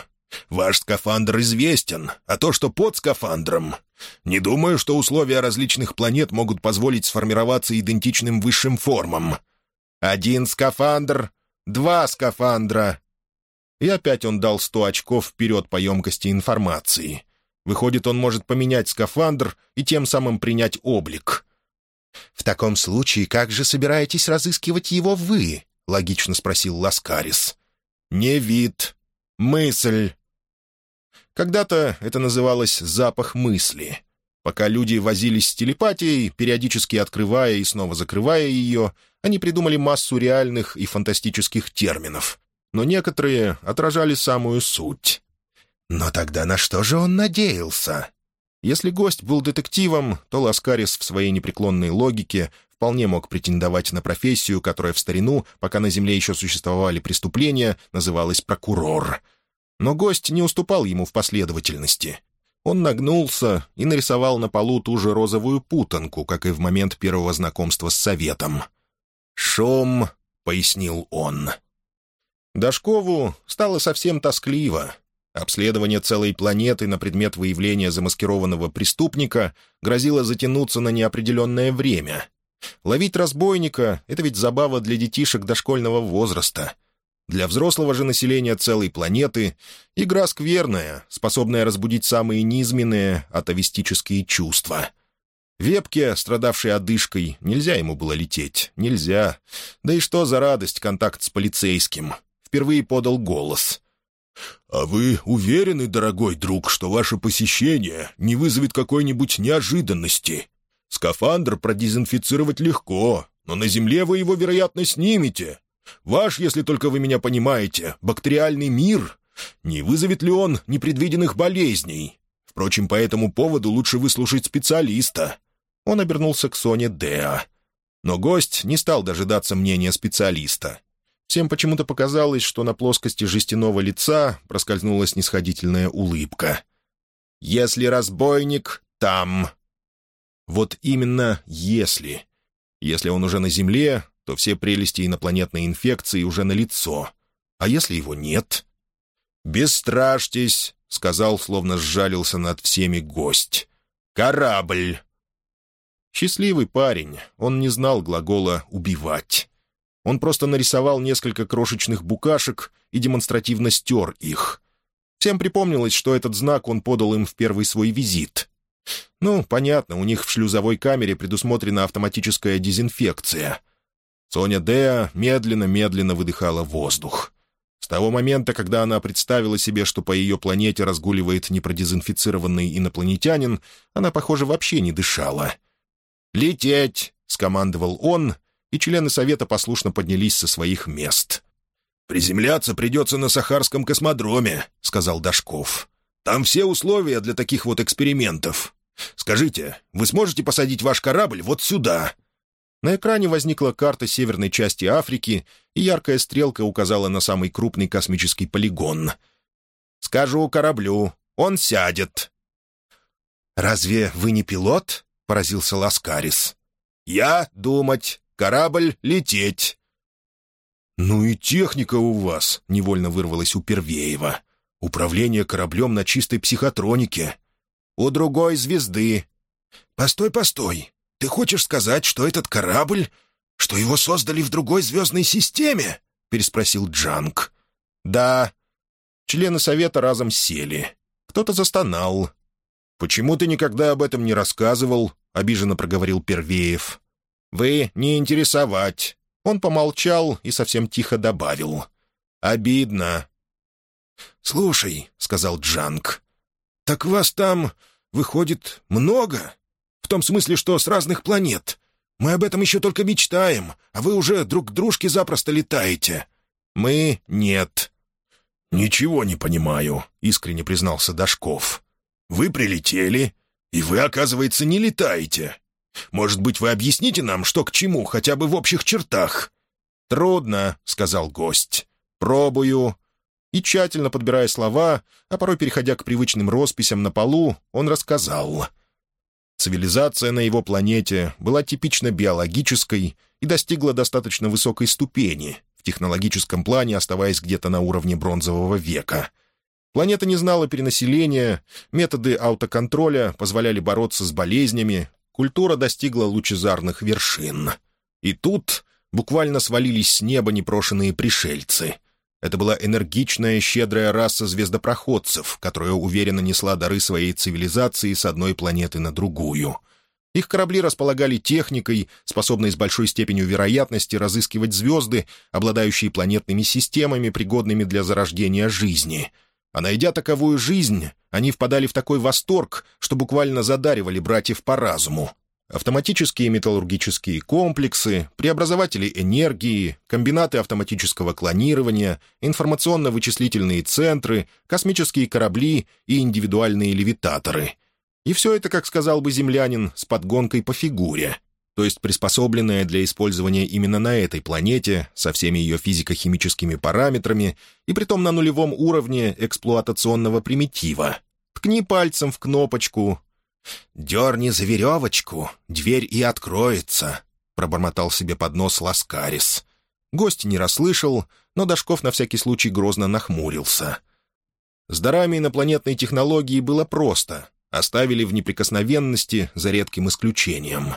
Ваш скафандр известен, а то, что под скафандром... Не думаю, что условия различных планет могут позволить сформироваться идентичным высшим формам. Один скафандр, два скафандра». И опять он дал сто очков вперед по емкости информации. Выходит, он может поменять скафандр и тем самым принять облик. «В таком случае, как же собираетесь разыскивать его вы?» — логично спросил Ласкарис. «Не вид. Мысль». Когда-то это называлось «запах мысли». Пока люди возились с телепатией, периодически открывая и снова закрывая ее, они придумали массу реальных и фантастических терминов. Но некоторые отражали самую суть. Но тогда на что же он надеялся? Если гость был детективом, то Ласкарис в своей непреклонной логике вполне мог претендовать на профессию, которая в старину, пока на Земле еще существовали преступления, называлась прокурор. Но гость не уступал ему в последовательности. Он нагнулся и нарисовал на полу ту же розовую путанку, как и в момент первого знакомства с Советом. «Шум», — пояснил он. Дашкову стало совсем тоскливо. Обследование целой планеты на предмет выявления замаскированного преступника грозило затянуться на неопределенное время. Ловить разбойника — это ведь забава для детишек дошкольного возраста. Для взрослого же населения целой планеты — игра скверная, способная разбудить самые низменные атовистические чувства. Вепке, страдавшей одышкой, нельзя ему было лететь, нельзя. Да и что за радость контакт с полицейским? Впервые подал голос — «А вы уверены, дорогой друг, что ваше посещение не вызовет какой-нибудь неожиданности? Скафандр продезинфицировать легко, но на Земле вы его, вероятно, снимете. Ваш, если только вы меня понимаете, бактериальный мир, не вызовет ли он непредвиденных болезней? Впрочем, по этому поводу лучше выслушать специалиста». Он обернулся к Соне Деа. Но гость не стал дожидаться мнения специалиста. Всем почему-то показалось, что на плоскости жестяного лица проскользнула снисходительная улыбка. «Если разбойник, там». Вот именно «если». Если он уже на Земле, то все прелести инопланетной инфекции уже налицо. А если его нет? «Бесстрашьтесь», — сказал, словно сжалился над всеми гость. «Корабль». Счастливый парень, он не знал глагола «убивать». Он просто нарисовал несколько крошечных букашек и демонстративно стер их. Всем припомнилось, что этот знак он подал им в первый свой визит. Ну, понятно, у них в шлюзовой камере предусмотрена автоматическая дезинфекция. Соня Деа медленно-медленно выдыхала воздух. С того момента, когда она представила себе, что по ее планете разгуливает непродезинфицированный инопланетянин, она, похоже, вообще не дышала. «Лететь!» — скомандовал он — и члены Совета послушно поднялись со своих мест. «Приземляться придется на Сахарском космодроме», — сказал Дашков. «Там все условия для таких вот экспериментов. Скажите, вы сможете посадить ваш корабль вот сюда?» На экране возникла карта северной части Африки, и яркая стрелка указала на самый крупный космический полигон. «Скажу кораблю, он сядет». «Разве вы не пилот?» — поразился Ласкарис. «Я думать, Корабль лететь!» «Ну и техника у вас!» — невольно вырвалась у Первеева. «Управление кораблем на чистой психотронике. У другой звезды». «Постой, постой! Ты хочешь сказать, что этот корабль... что его создали в другой звездной системе?» — переспросил Джанг. «Да, Члены совета разом сели. Кто-то застонал. «Почему ты никогда об этом не рассказывал?» — обиженно проговорил Первеев. «Вы не интересовать». Он помолчал и совсем тихо добавил. «Обидно». «Слушай», — сказал Джанг, — «так вас там, выходит, много? В том смысле, что с разных планет. Мы об этом еще только мечтаем, а вы уже друг к дружке запросто летаете». «Мы — нет». «Ничего не понимаю», — искренне признался Дашков. «Вы прилетели, и вы, оказывается, не летаете. Может быть, вы объясните нам, что к чему, хотя бы в общих чертах?» «Трудно», — сказал гость. «Пробую». И тщательно подбирая слова, а порой переходя к привычным росписям на полу, он рассказал. Цивилизация на его планете была типично биологической и достигла достаточно высокой ступени, в технологическом плане оставаясь где-то на уровне бронзового века. Планета не знала перенаселения, методы аутоконтроля позволяли бороться с болезнями, культура достигла лучезарных вершин. И тут буквально свалились с неба непрошенные пришельцы. Это была энергичная, щедрая раса звездопроходцев, которая уверенно несла дары своей цивилизации с одной планеты на другую. Их корабли располагали техникой, способной с большой степенью вероятности разыскивать звезды, обладающие планетными системами, пригодными для зарождения жизни. А найдя таковую жизнь, они впадали в такой восторг, что буквально задаривали братьев по разуму. Автоматические металлургические комплексы, преобразователи энергии, комбинаты автоматического клонирования, информационно-вычислительные центры, космические корабли и индивидуальные левитаторы. И все это, как сказал бы землянин, с подгонкой по фигуре, то есть приспособленное для использования именно на этой планете, со всеми ее физико-химическими параметрами, и притом на нулевом уровне эксплуатационного примитива. Ткни пальцем в кнопочку, «Дерни за веревочку, дверь и откроется», — пробормотал себе под нос Ласкарис. Гость не расслышал, но Дашков на всякий случай грозно нахмурился. С дарами инопланетной технологии было просто. Оставили в неприкосновенности, за редким исключением.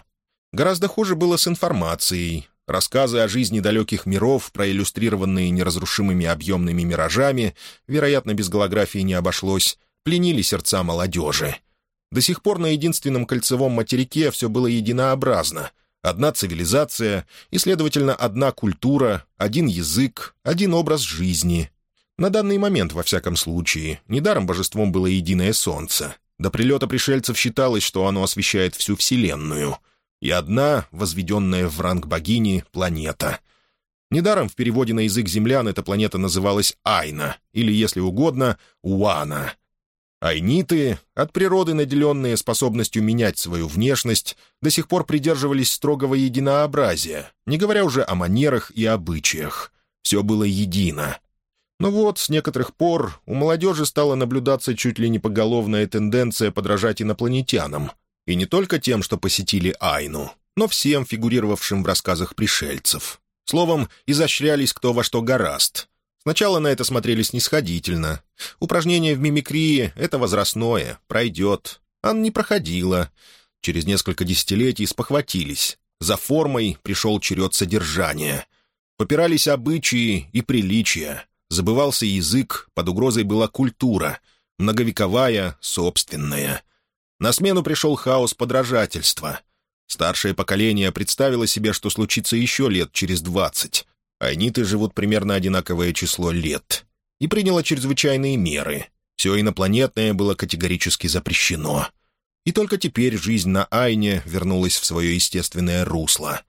Гораздо хуже было с информацией. Рассказы о жизни далеких миров, проиллюстрированные неразрушимыми объемными миражами, вероятно, без голографии не обошлось, пленили сердца молодежи — до сих пор на единственном кольцевом материке все было единообразно. Одна цивилизация и, следовательно, одна культура, один язык, один образ жизни. На данный момент, во всяком случае, недаром божеством было единое солнце. До прилета пришельцев считалось, что оно освещает всю Вселенную. И одна, возведенная в ранг богини, планета. Недаром в переводе на язык землян эта планета называлась Айна, или, если угодно, Уана — Айниты, от природы наделенные способностью менять свою внешность, до сих пор придерживались строгого единообразия, не говоря уже о манерах и обычаях. Все было едино. Но вот, с некоторых пор у молодежи стала наблюдаться чуть ли не поголовная тенденция подражать инопланетянам. И не только тем, что посетили Айну, но всем фигурировавшим в рассказах пришельцев. Словом, изощрялись кто во что гораст, Сначала на это смотрели снисходительно. Упражнение в мимикрии — это возрастное, пройдет. Ан не проходила. Через несколько десятилетий спохватились. За формой пришел черед содержания. Попирались обычаи и приличия. Забывался язык, под угрозой была культура. Многовековая, собственная. На смену пришел хаос подражательства. Старшее поколение представило себе, что случится еще лет через двадцать. Айниты живут примерно одинаковое число лет. И приняла чрезвычайные меры. Все инопланетное было категорически запрещено. И только теперь жизнь на Айне вернулась в свое естественное русло.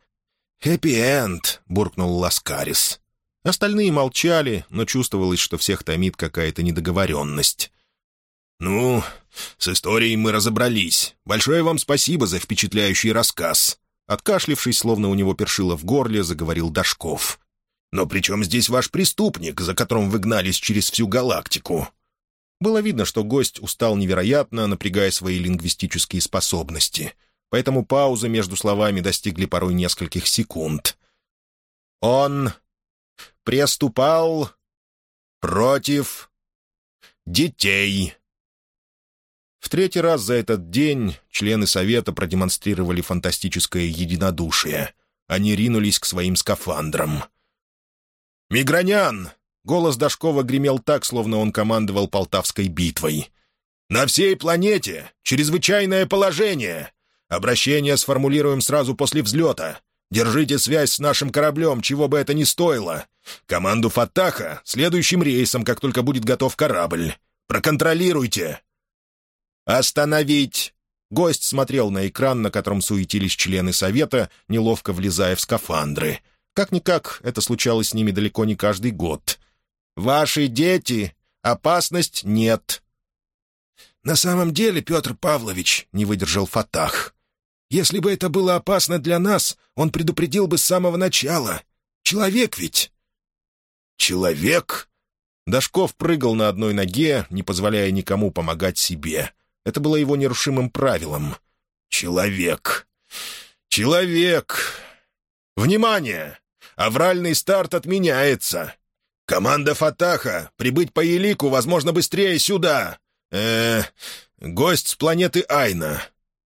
«Хэппи-энд!» — буркнул Ласкарис. Остальные молчали, но чувствовалось, что всех томит какая-то недоговоренность. «Ну, с историей мы разобрались. Большое вам спасибо за впечатляющий рассказ». Откашлившись, словно у него першило в горле, заговорил Дашков. Но при чем здесь ваш преступник, за которым вы гнались через всю галактику?» Было видно, что гость устал невероятно, напрягая свои лингвистические способности. Поэтому паузы между словами достигли порой нескольких секунд. «Он приступал против детей». В третий раз за этот день члены Совета продемонстрировали фантастическое единодушие. Они ринулись к своим скафандрам. «Мигранян! голос Дашкова гремел так, словно он командовал Полтавской битвой. «На всей планете чрезвычайное положение. Обращение сформулируем сразу после взлета. Держите связь с нашим кораблем, чего бы это ни стоило. Команду Фатаха следующим рейсом, как только будет готов корабль. Проконтролируйте». «Остановить!» Гость смотрел на экран, на котором суетились члены совета, неловко влезая в скафандры. Как-никак, это случалось с ними далеко не каждый год. «Ваши дети! Опасность нет!» «На самом деле, Петр Павлович», — не выдержал Фатах, «если бы это было опасно для нас, он предупредил бы с самого начала. Человек ведь!» «Человек?» Дашков прыгал на одной ноге, не позволяя никому помогать себе. Это было его нерушимым правилом. «Человек! Человек! Внимание! Авральный старт отменяется! Команда Фатаха! Прибыть по Елику, возможно, быстрее сюда! э гость с планеты Айна.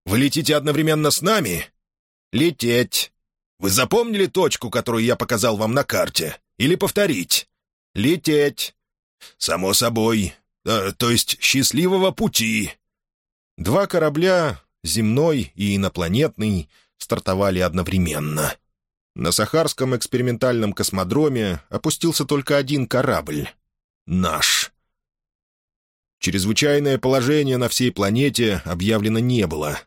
Вы летите одновременно с нами?» «Лететь!» «Вы запомнили точку, которую я показал вам на карте? Или повторить?» «Лететь!» «Само собой. Э, то есть счастливого пути!» Два корабля, земной и инопланетный, стартовали одновременно. На Сахарском экспериментальном космодроме опустился только один корабль — наш. Чрезвычайное положение на всей планете объявлено не было.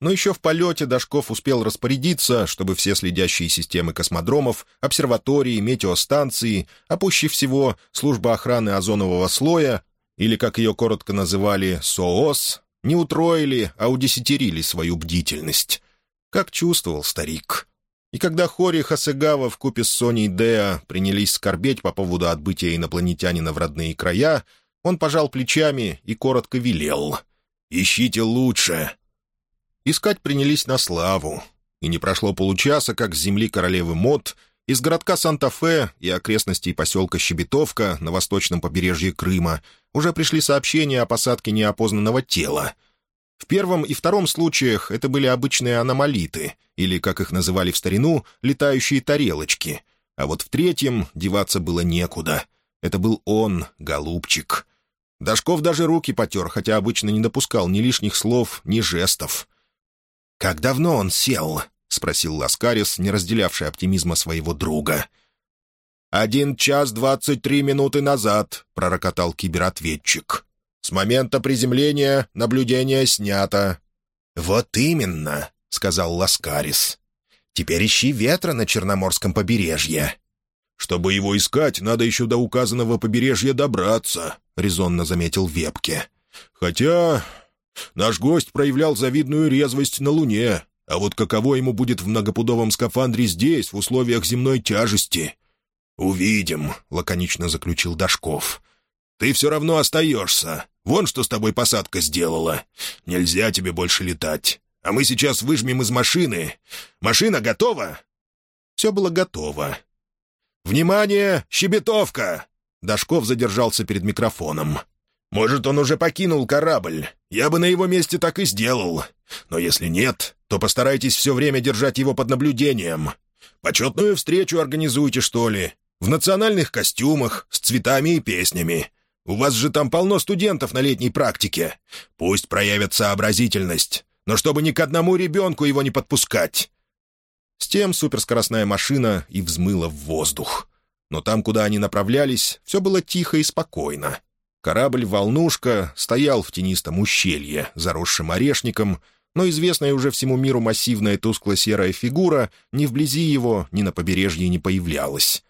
Но еще в полете Дашков успел распорядиться, чтобы все следящие системы космодромов, обсерватории, метеостанции, а пуще всего служба охраны озонового слоя, или, как ее коротко называли, СООС, не утроили, а удесятерили свою бдительность. Как чувствовал старик. И когда Хори Хасегава вкупе с Соней Деа принялись скорбеть по поводу отбытия инопланетянина в родные края, он пожал плечами и коротко велел. «Ищите лучше!» Искать принялись на славу. И не прошло получаса, как с земли королевы Мод из городка Санта-Фе и окрестностей поселка Щебетовка на восточном побережье Крыма уже пришли сообщения о посадке неопознанного тела. В первом и втором случаях это были обычные аномалиты, или, как их называли в старину, летающие тарелочки. А вот в третьем деваться было некуда. Это был он, голубчик. Дашков даже руки потер, хотя обычно не допускал ни лишних слов, ни жестов. «Как давно он сел?» — спросил Ласкарис, не разделявший оптимизма своего друга. «Один час двадцать три минуты назад», — пророкотал кибератветчик. «С момента приземления наблюдение снято». «Вот именно», — сказал Ласкарис. «Теперь ищи ветра на Черноморском побережье». «Чтобы его искать, надо еще до указанного побережья добраться», — резонно заметил Вепке. «Хотя наш гость проявлял завидную резвость на Луне. А вот каково ему будет в многопудовом скафандре здесь, в условиях земной тяжести? «Увидим», — лаконично заключил Дашков. «Ты все равно остаешься. Вон что с тобой посадка сделала. Нельзя тебе больше летать. А мы сейчас выжмем из машины. Машина готова?» Все было готово. «Внимание! Щебетовка!» Дашков задержался перед микрофоном. «Может, он уже покинул корабль. Я бы на его месте так и сделал. Но если нет, то постарайтесь все время держать его под наблюдением. Почетную встречу организуйте, что ли. В национальных костюмах, с цветами и песнями. У вас же там полно студентов на летней практике. Пусть проявят сообразительность, но чтобы ни к одному ребенку его не подпускать». С тем суперскоростная машина и взмыла в воздух. Но там, куда они направлялись, все было тихо и спокойно. Корабль «Волнушка» стоял в тенистом ущелье, заросшем орешником, но известная уже всему миру массивная тускло-серая фигура ни вблизи его, ни на побережье не появлялась.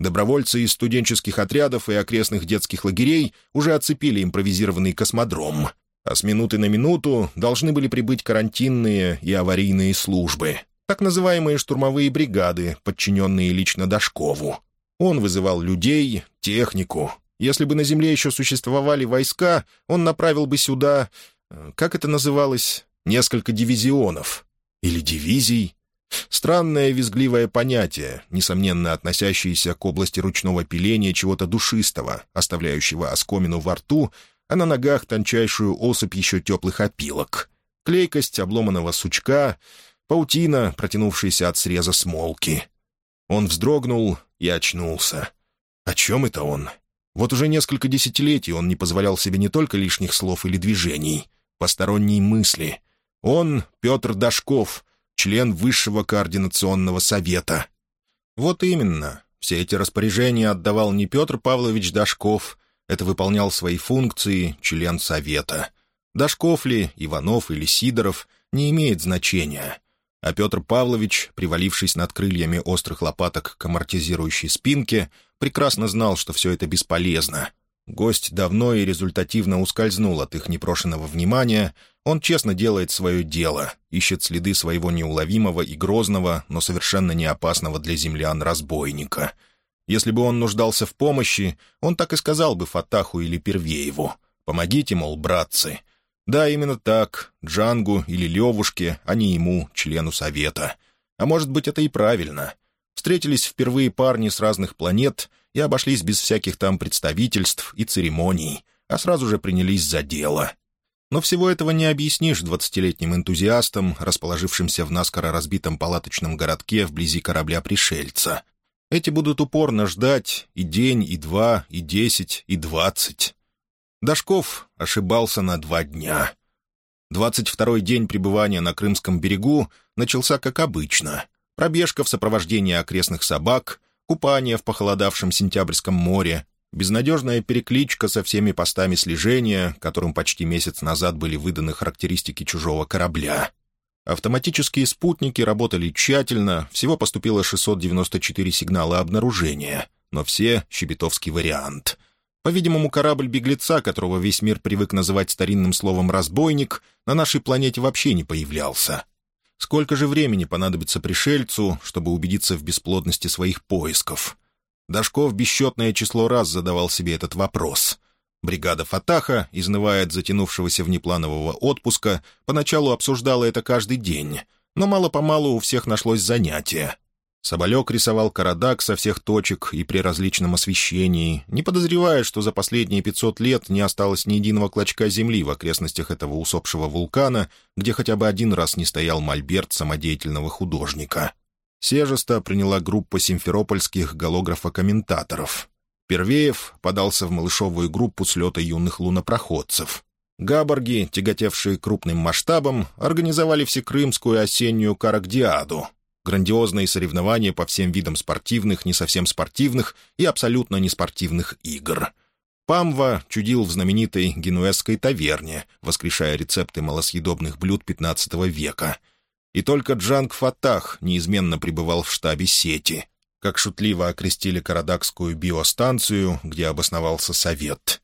Добровольцы из студенческих отрядов и окрестных детских лагерей уже оцепили импровизированный космодром, а с минуты на минуту должны были прибыть карантинные и аварийные службы, так называемые штурмовые бригады, подчиненные лично Дашкову. Он вызывал людей, технику. Если бы на Земле еще существовали войска, он направил бы сюда... Э, как это называлось? несколько дивизионов. Или дивизий. Странное визгливое понятие, несомненно относящееся к области ручного пиления чего-то душистого, оставляющего оскомину во рту, а на ногах тончайшую особь еще теплых опилок. Клейкость обломанного сучка, паутина, протянувшаяся от среза смолки. Он вздрогнул и очнулся. О чем это он? Вот уже несколько десятилетий он не позволял себе не только лишних слов или движений, посторонней мысли. Он — Петр Дашков, член Высшего координационного совета. Вот именно, все эти распоряжения отдавал не Петр Павлович Дашков, это выполнял свои функции член совета. Дашков ли, Иванов или Сидоров — не имеет значения. А Петр Павлович, привалившись над крыльями острых лопаток к амортизирующей спинке, прекрасно знал, что все это бесполезно. Гость давно и результативно ускользнул от их непрошенного внимания, он честно делает свое дело, ищет следы своего неуловимого и грозного, но совершенно не опасного для землян разбойника. Если бы он нуждался в помощи, он так и сказал бы Фатаху или Первееву. «Помогите, мол, братцы». Да, именно так, Джангу или Левушке, а не ему, члену Совета. А может быть, это и правильно. Встретились впервые парни с разных планет и обошлись без всяких там представительств и церемоний, а сразу же принялись за дело — но всего этого не объяснишь двадцатилетним энтузиастам, расположившимся в наскоро разбитом палаточном городке вблизи корабля пришельца. Эти будут упорно ждать и день, и два, и десять, и двадцать. Дашков ошибался на два дня. Двадцать второй день пребывания на Крымском берегу начался как обычно. Пробежка в сопровождении окрестных собак, купание в похолодавшем сентябрьском море, Безнадежная перекличка со всеми постами слежения, которым почти месяц назад были выданы характеристики чужого корабля. Автоматические спутники работали тщательно, всего поступило 694 сигнала обнаружения, но все — щебетовский вариант. По-видимому, корабль беглеца, которого весь мир привык называть старинным словом «разбойник», на нашей планете вообще не появлялся. Сколько же времени понадобится пришельцу, чтобы убедиться в бесплодности своих поисков — Дашков бесчетное число раз задавал себе этот вопрос. Бригада Фатаха, изнывая от затянувшегося внепланового отпуска, поначалу обсуждала это каждый день, но мало-помалу у всех нашлось занятие. Соболек рисовал Карадак со всех точек и при различном освещении, не подозревая, что за последние пятьсот лет не осталось ни единого клочка земли в окрестностях этого усопшего вулкана, где хотя бы один раз не стоял мольберт самодеятельного художника. Сежеста приняла группа симферопольских голографа-комментаторов. Первеев подался в малышовую группу слета юных лунопроходцев. Габорги, тяготевшие крупным масштабом, организовали всекрымскую осеннюю карагдиаду. Грандиозные соревнования по всем видам спортивных, не совсем спортивных и абсолютно неспортивных игр. Памва чудил в знаменитой генуэзской таверне, воскрешая рецепты малосъедобных блюд XV века — и только Джанг Фатах неизменно пребывал в штабе сети, как шутливо окрестили Карадакскую биостанцию, где обосновался Совет.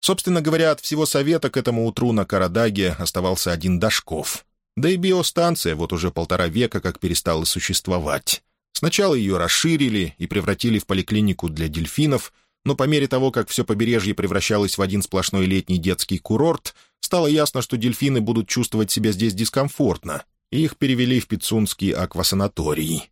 Собственно говоря, от всего Совета к этому утру на Карадаге оставался один Дашков. Да и биостанция вот уже полтора века как перестала существовать. Сначала ее расширили и превратили в поликлинику для дельфинов, но по мере того, как все побережье превращалось в один сплошной летний детский курорт, стало ясно, что дельфины будут чувствовать себя здесь дискомфортно, их перевели в Пицунский аквасанаторий.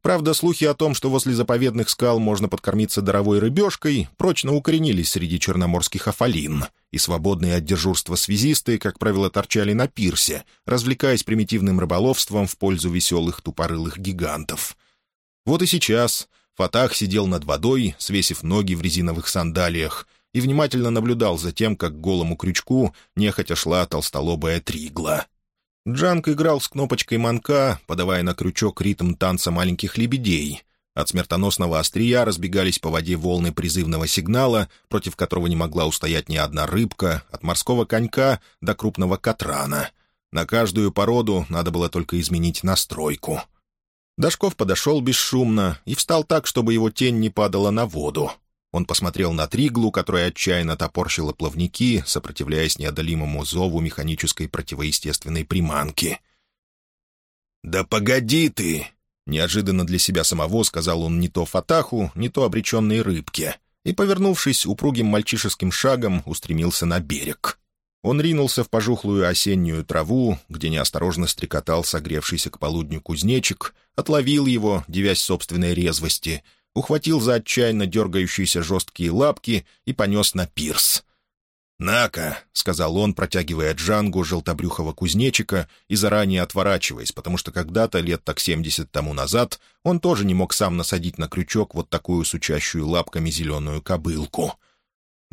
Правда, слухи о том, что возле заповедных скал можно подкормиться даровой рыбешкой, прочно укоренились среди черноморских афалин, и свободные от дежурства связисты, как правило, торчали на пирсе, развлекаясь примитивным рыболовством в пользу веселых тупорылых гигантов. Вот и сейчас Фатах сидел над водой, свесив ноги в резиновых сандалиях, и внимательно наблюдал за тем, как голому крючку нехотя шла толстолобая тригла — Джанк играл с кнопочкой манка, подавая на крючок ритм танца маленьких лебедей. От смертоносного острия разбегались по воде волны призывного сигнала, против которого не могла устоять ни одна рыбка, от морского конька до крупного катрана. На каждую породу надо было только изменить настройку. Дашков подошел бесшумно и встал так, чтобы его тень не падала на воду. Он посмотрел на Триглу, которая отчаянно топорщила плавники, сопротивляясь неодолимому зову механической противоестественной приманки. «Да погоди ты!» Неожиданно для себя самого сказал он не то Фатаху, не то обреченной рыбке, и, повернувшись упругим мальчишеским шагом, устремился на берег. Он ринулся в пожухлую осеннюю траву, где неосторожно стрекотал согревшийся к полудню кузнечик, отловил его, девясь собственной резвости — ухватил за отчаянно дергающиеся жесткие лапки и понес на пирс. «На-ка», — сказал он, протягивая Джангу желтобрюхого кузнечика и заранее отворачиваясь, потому что когда-то, лет так семьдесят тому назад, он тоже не мог сам насадить на крючок вот такую сучащую лапками зеленую кобылку.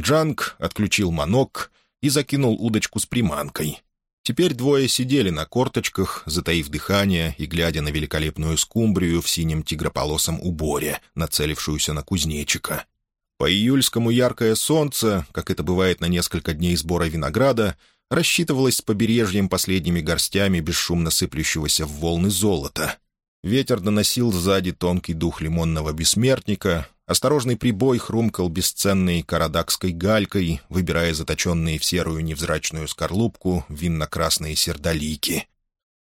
Джанг отключил манок и закинул удочку с приманкой. Теперь двое сидели на корточках, затаив дыхание и глядя на великолепную скумбрию в синем тигрополосом уборе, нацелившуюся на кузнечика. По июльскому яркое солнце, как это бывает на несколько дней сбора винограда, рассчитывалось с побережьем последними горстями бесшумно сыплющегося в волны золота. Ветер доносил сзади тонкий дух лимонного бессмертника, осторожный прибой хрумкал бесценной карадакской галькой, выбирая заточенные в серую невзрачную скорлупку винно-красные сердолики.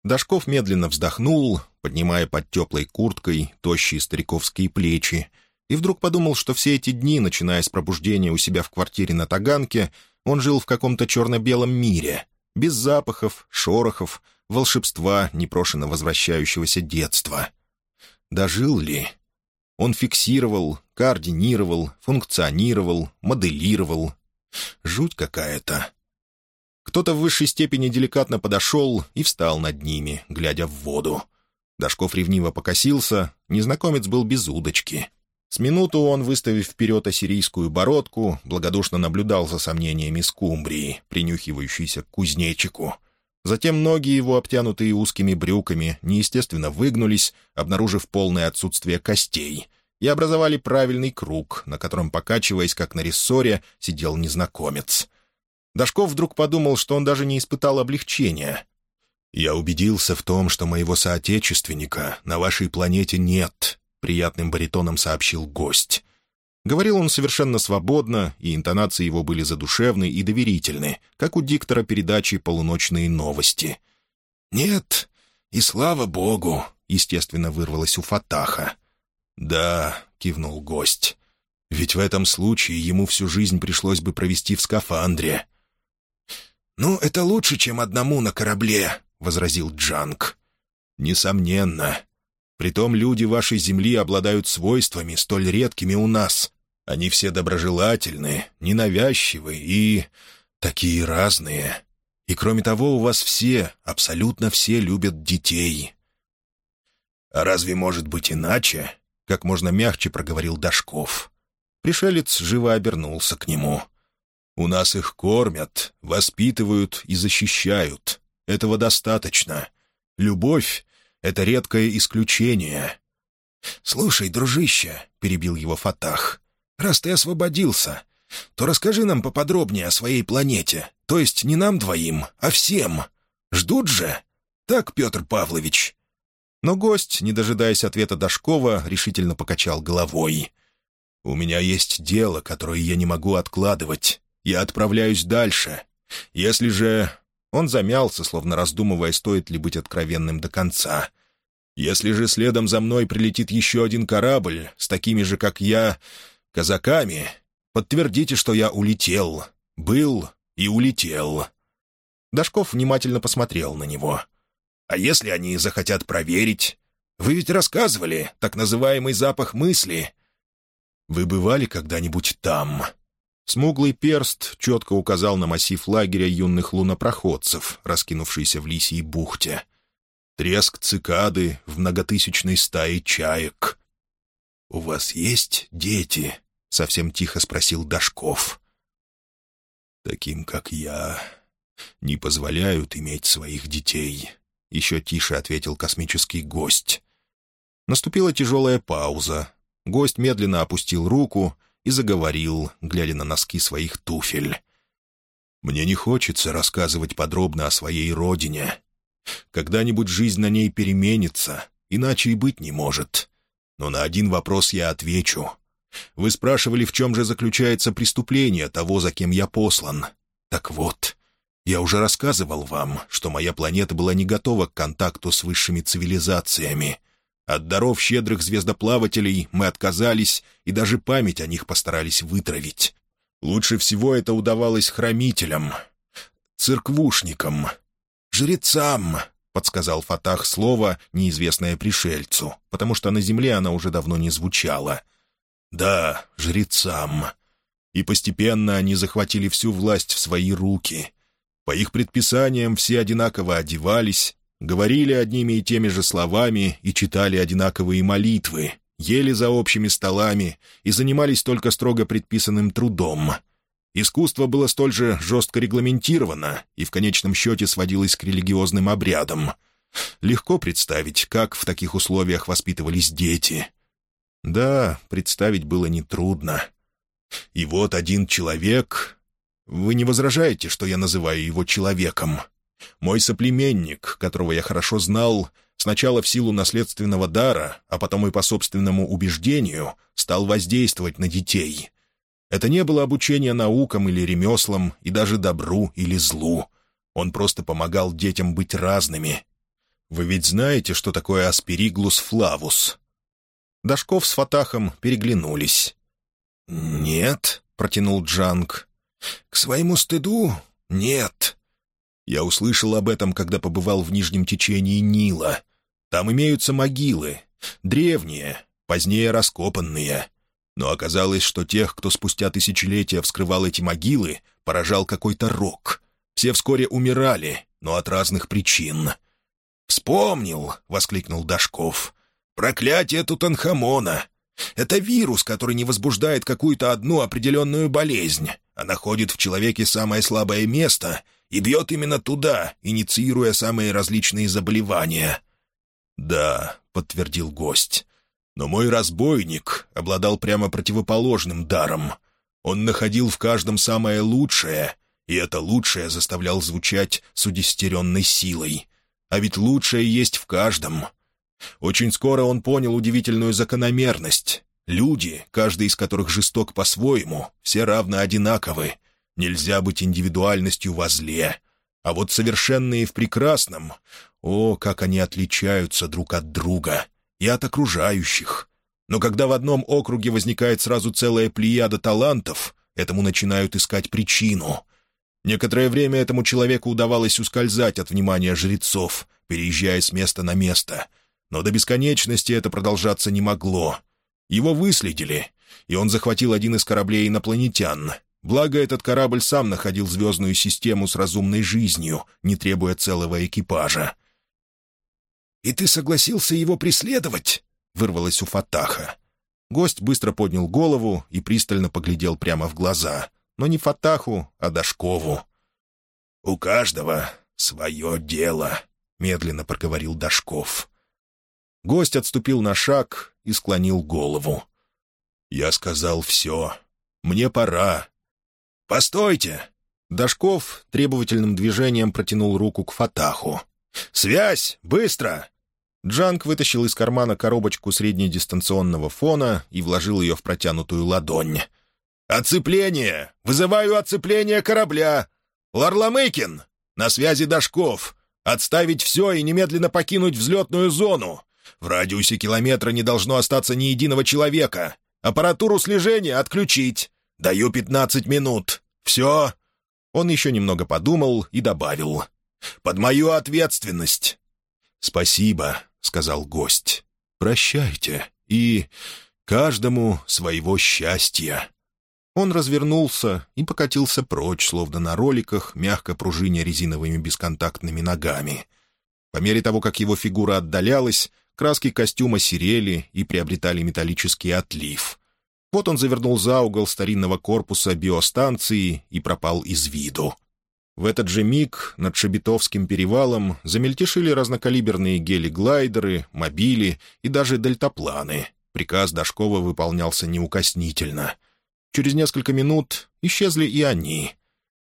Дашков медленно вздохнул, поднимая под теплой курткой тощие стариковские плечи, и вдруг подумал, что все эти дни, начиная с пробуждения у себя в квартире на Таганке, он жил в каком-то черно-белом мире, без запахов, шорохов, волшебства, непрошено возвращающегося детства. Дожил ли? Он фиксировал, координировал, функционировал, моделировал. Жуть какая-то. Кто-то в высшей степени деликатно подошел и встал над ними, глядя в воду. Дашков ревниво покосился, незнакомец был без удочки — с минуту он, выставив вперед ассирийскую бородку, благодушно наблюдал за сомнениями скумбрии, принюхивающейся к кузнечику. Затем ноги его, обтянутые узкими брюками, неестественно выгнулись, обнаружив полное отсутствие костей, и образовали правильный круг, на котором, покачиваясь, как на рессоре, сидел незнакомец. Дашков вдруг подумал, что он даже не испытал облегчения. «Я убедился в том, что моего соотечественника на вашей планете нет», приятным баритоном сообщил гость. Говорил он совершенно свободно, и интонации его были задушевны и доверительны, как у диктора передачи «Полуночные новости». «Нет, и слава богу!» — естественно вырвалось у Фатаха. «Да», — кивнул гость, — «ведь в этом случае ему всю жизнь пришлось бы провести в скафандре». «Ну, это лучше, чем одному на корабле», — возразил Джанг. «Несомненно. Притом люди вашей земли обладают свойствами, столь редкими у нас. Они все доброжелательны, ненавязчивы и... такие разные. И кроме того, у вас все, абсолютно все любят детей». «А разве может быть иначе?» — как можно мягче проговорил Дашков. Пришелец живо обернулся к нему. «У нас их кормят, воспитывают и защищают. Этого достаточно. Любовь это редкое исключение». «Слушай, дружище», — перебил его Фатах, — «раз ты освободился, то расскажи нам поподробнее о своей планете, то есть не нам двоим, а всем. Ждут же? Так, Петр Павлович?» Но гость, не дожидаясь ответа Дашкова, решительно покачал головой. «У меня есть дело, которое я не могу откладывать. Я отправляюсь дальше. Если же он замялся, словно раздумывая, стоит ли быть откровенным до конца. «Если же следом за мной прилетит еще один корабль с такими же, как я, казаками, подтвердите, что я улетел. Был и улетел». Дашков внимательно посмотрел на него. «А если они захотят проверить? Вы ведь рассказывали, так называемый запах мысли». «Вы бывали когда-нибудь там?» Смуглый перст четко указал на массив лагеря юных лунопроходцев, раскинувшийся в Лисьей бухте. Треск цикады в многотысячной стае чаек. «У вас есть дети?» — совсем тихо спросил Дашков. «Таким, как я, не позволяют иметь своих детей», — еще тише ответил космический гость. Наступила тяжелая пауза. Гость медленно опустил руку — и заговорил, глядя на носки своих туфель. «Мне не хочется рассказывать подробно о своей родине. Когда-нибудь жизнь на ней переменится, иначе и быть не может. Но на один вопрос я отвечу. Вы спрашивали, в чем же заключается преступление того, за кем я послан. Так вот, я уже рассказывал вам, что моя планета была не готова к контакту с высшими цивилизациями — от даров щедрых звездоплавателей мы отказались и даже память о них постарались вытравить. Лучше всего это удавалось хранителям, церквушникам, жрецам, — подсказал Фатах слово, неизвестное пришельцу, потому что на земле она уже давно не звучала. «Да, жрецам. И постепенно они захватили всю власть в свои руки. По их предписаниям все одинаково одевались, говорили одними и теми же словами и читали одинаковые молитвы, ели за общими столами и занимались только строго предписанным трудом. Искусство было столь же жестко регламентировано и в конечном счете сводилось к религиозным обрядам. Легко представить, как в таких условиях воспитывались дети. Да, представить было нетрудно. И вот один человек... Вы не возражаете, что я называю его человеком? Мой соплеменник, которого я хорошо знал, сначала в силу наследственного дара, а потом и по собственному убеждению, стал воздействовать на детей. Это не было обучение наукам или ремеслам, и даже добру или злу. Он просто помогал детям быть разными. Вы ведь знаете, что такое аспириглус флавус? Дашков с Фатахом переглянулись. «Нет», — протянул Джанг. «К своему стыду нет». Я услышал об этом, когда побывал в нижнем течении Нила. Там имеются могилы, древние, позднее раскопанные. Но оказалось, что тех, кто спустя тысячелетия вскрывал эти могилы, поражал какой-то рок. Все вскоре умирали, но от разных причин. «Вспомнил!» — воскликнул Дашков. «Проклятие Тутанхамона! Это вирус, который не возбуждает какую-то одну определенную болезнь, а находит в человеке самое слабое место и бьет именно туда, инициируя самые различные заболевания». «Да», — подтвердил гость, — «но мой разбойник обладал прямо противоположным даром. Он находил в каждом самое лучшее, и это лучшее заставлял звучать с удестеренной силой. А ведь лучшее есть в каждом». Очень скоро он понял удивительную закономерность. Люди, каждый из которых жесток по-своему, все равно одинаковы. Нельзя быть индивидуальностью во зле. А вот совершенные в прекрасном, о, как они отличаются друг от друга и от окружающих. Но когда в одном округе возникает сразу целая плеяда талантов, этому начинают искать причину. Некоторое время этому человеку удавалось ускользать от внимания жрецов, переезжая с места на место — но до бесконечности это продолжаться не могло. Его выследили, и он захватил один из кораблей инопланетян. Благо, этот корабль сам находил звездную систему с разумной жизнью, не требуя целого экипажа. «И ты согласился его преследовать?» — вырвалось у Фатаха. Гость быстро поднял голову и пристально поглядел прямо в глаза. Но не Фатаху, а Дашкову. «У каждого свое дело», — медленно проговорил Дашков. Гость отступил на шаг и склонил голову. «Я сказал все. Мне пора». «Постойте!» Дашков требовательным движением протянул руку к Фатаху. «Связь! Быстро!» Джанг вытащил из кармана коробочку среднедистанционного фона и вложил ее в протянутую ладонь. «Оцепление! Вызываю оцепление корабля! Ларламыкин! На связи Дашков! Отставить все и немедленно покинуть взлетную зону! В радиусе километра не должно остаться ни единого человека. Аппаратуру слежения отключить. Даю пятнадцать минут. Все?» Он еще немного подумал и добавил. «Под мою ответственность». «Спасибо», — сказал гость. «Прощайте. И каждому своего счастья». Он развернулся и покатился прочь, словно на роликах, мягко пружиня резиновыми бесконтактными ногами. По мере того, как его фигура отдалялась, Краски костюма серели и приобретали металлический отлив. Вот он завернул за угол старинного корпуса биостанции и пропал из виду. В этот же миг над Шебетовским перевалом замельтешили разнокалиберные гели-глайдеры, мобили и даже дельтапланы. Приказ Дашкова выполнялся неукоснительно. Через несколько минут исчезли и они.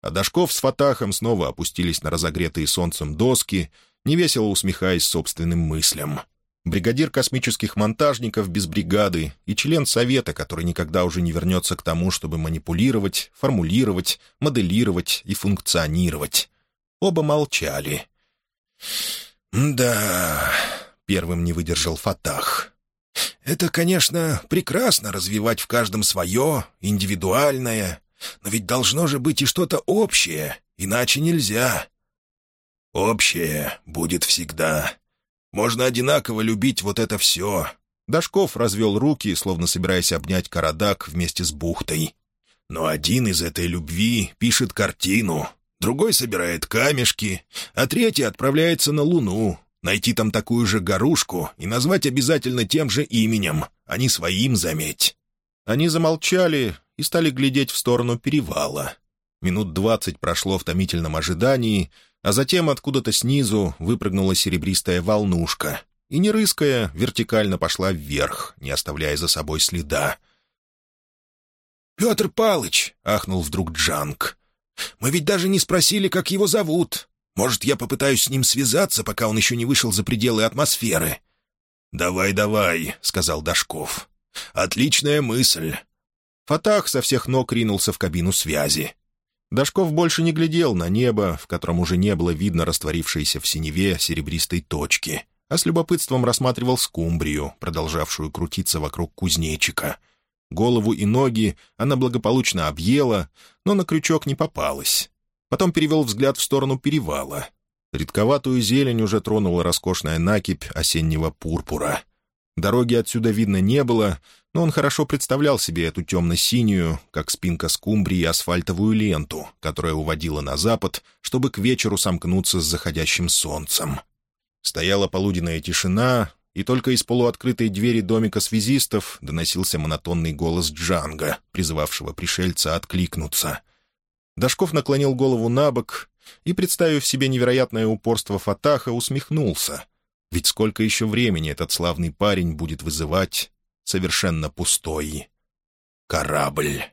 А Дашков с Фатахом снова опустились на разогретые солнцем доски, невесело усмехаясь собственным мыслям — бригадир космических монтажников без бригады и член совета, который никогда уже не вернется к тому, чтобы манипулировать, формулировать, моделировать и функционировать. Оба молчали. «Да...» — первым не выдержал Фатах. «Это, конечно, прекрасно развивать в каждом свое, индивидуальное, но ведь должно же быть и что-то общее, иначе нельзя». «Общее будет всегда», можно одинаково любить вот это все». Дашков развел руки, словно собираясь обнять Карадак вместе с бухтой. Но один из этой любви пишет картину, другой собирает камешки, а третий отправляется на Луну, найти там такую же горушку и назвать обязательно тем же именем, а не своим, заметь». Они замолчали и стали глядеть в сторону перевала. Минут двадцать прошло в томительном ожидании, а затем откуда-то снизу выпрыгнула серебристая волнушка и, не рыская, вертикально пошла вверх, не оставляя за собой следа. «Петр Палыч!» — ахнул вдруг Джанг. «Мы ведь даже не спросили, как его зовут. Может, я попытаюсь с ним связаться, пока он еще не вышел за пределы атмосферы?» «Давай, давай», — сказал Дашков. «Отличная мысль». Фатах со всех ног ринулся в кабину связи. Дашков больше не глядел на небо, в котором уже не было видно растворившейся в синеве серебристой точки, а с любопытством рассматривал скумбрию, продолжавшую крутиться вокруг кузнечика — Голову и ноги она благополучно объела, но на крючок не попалась. Потом перевел взгляд в сторону перевала. Редковатую зелень уже тронула роскошная накипь осеннего пурпура. Дороги отсюда видно не было, но он хорошо представлял себе эту темно-синюю, как спинка скумбрии, асфальтовую ленту, которая уводила на запад, чтобы к вечеру сомкнуться с заходящим солнцем. Стояла полуденная тишина, и только из полуоткрытой двери домика связистов доносился монотонный голос Джанга, призывавшего пришельца откликнуться. Дашков наклонил голову на бок и, представив себе невероятное упорство Фатаха, усмехнулся. Ведь сколько еще времени этот славный парень будет вызывать совершенно пустой корабль.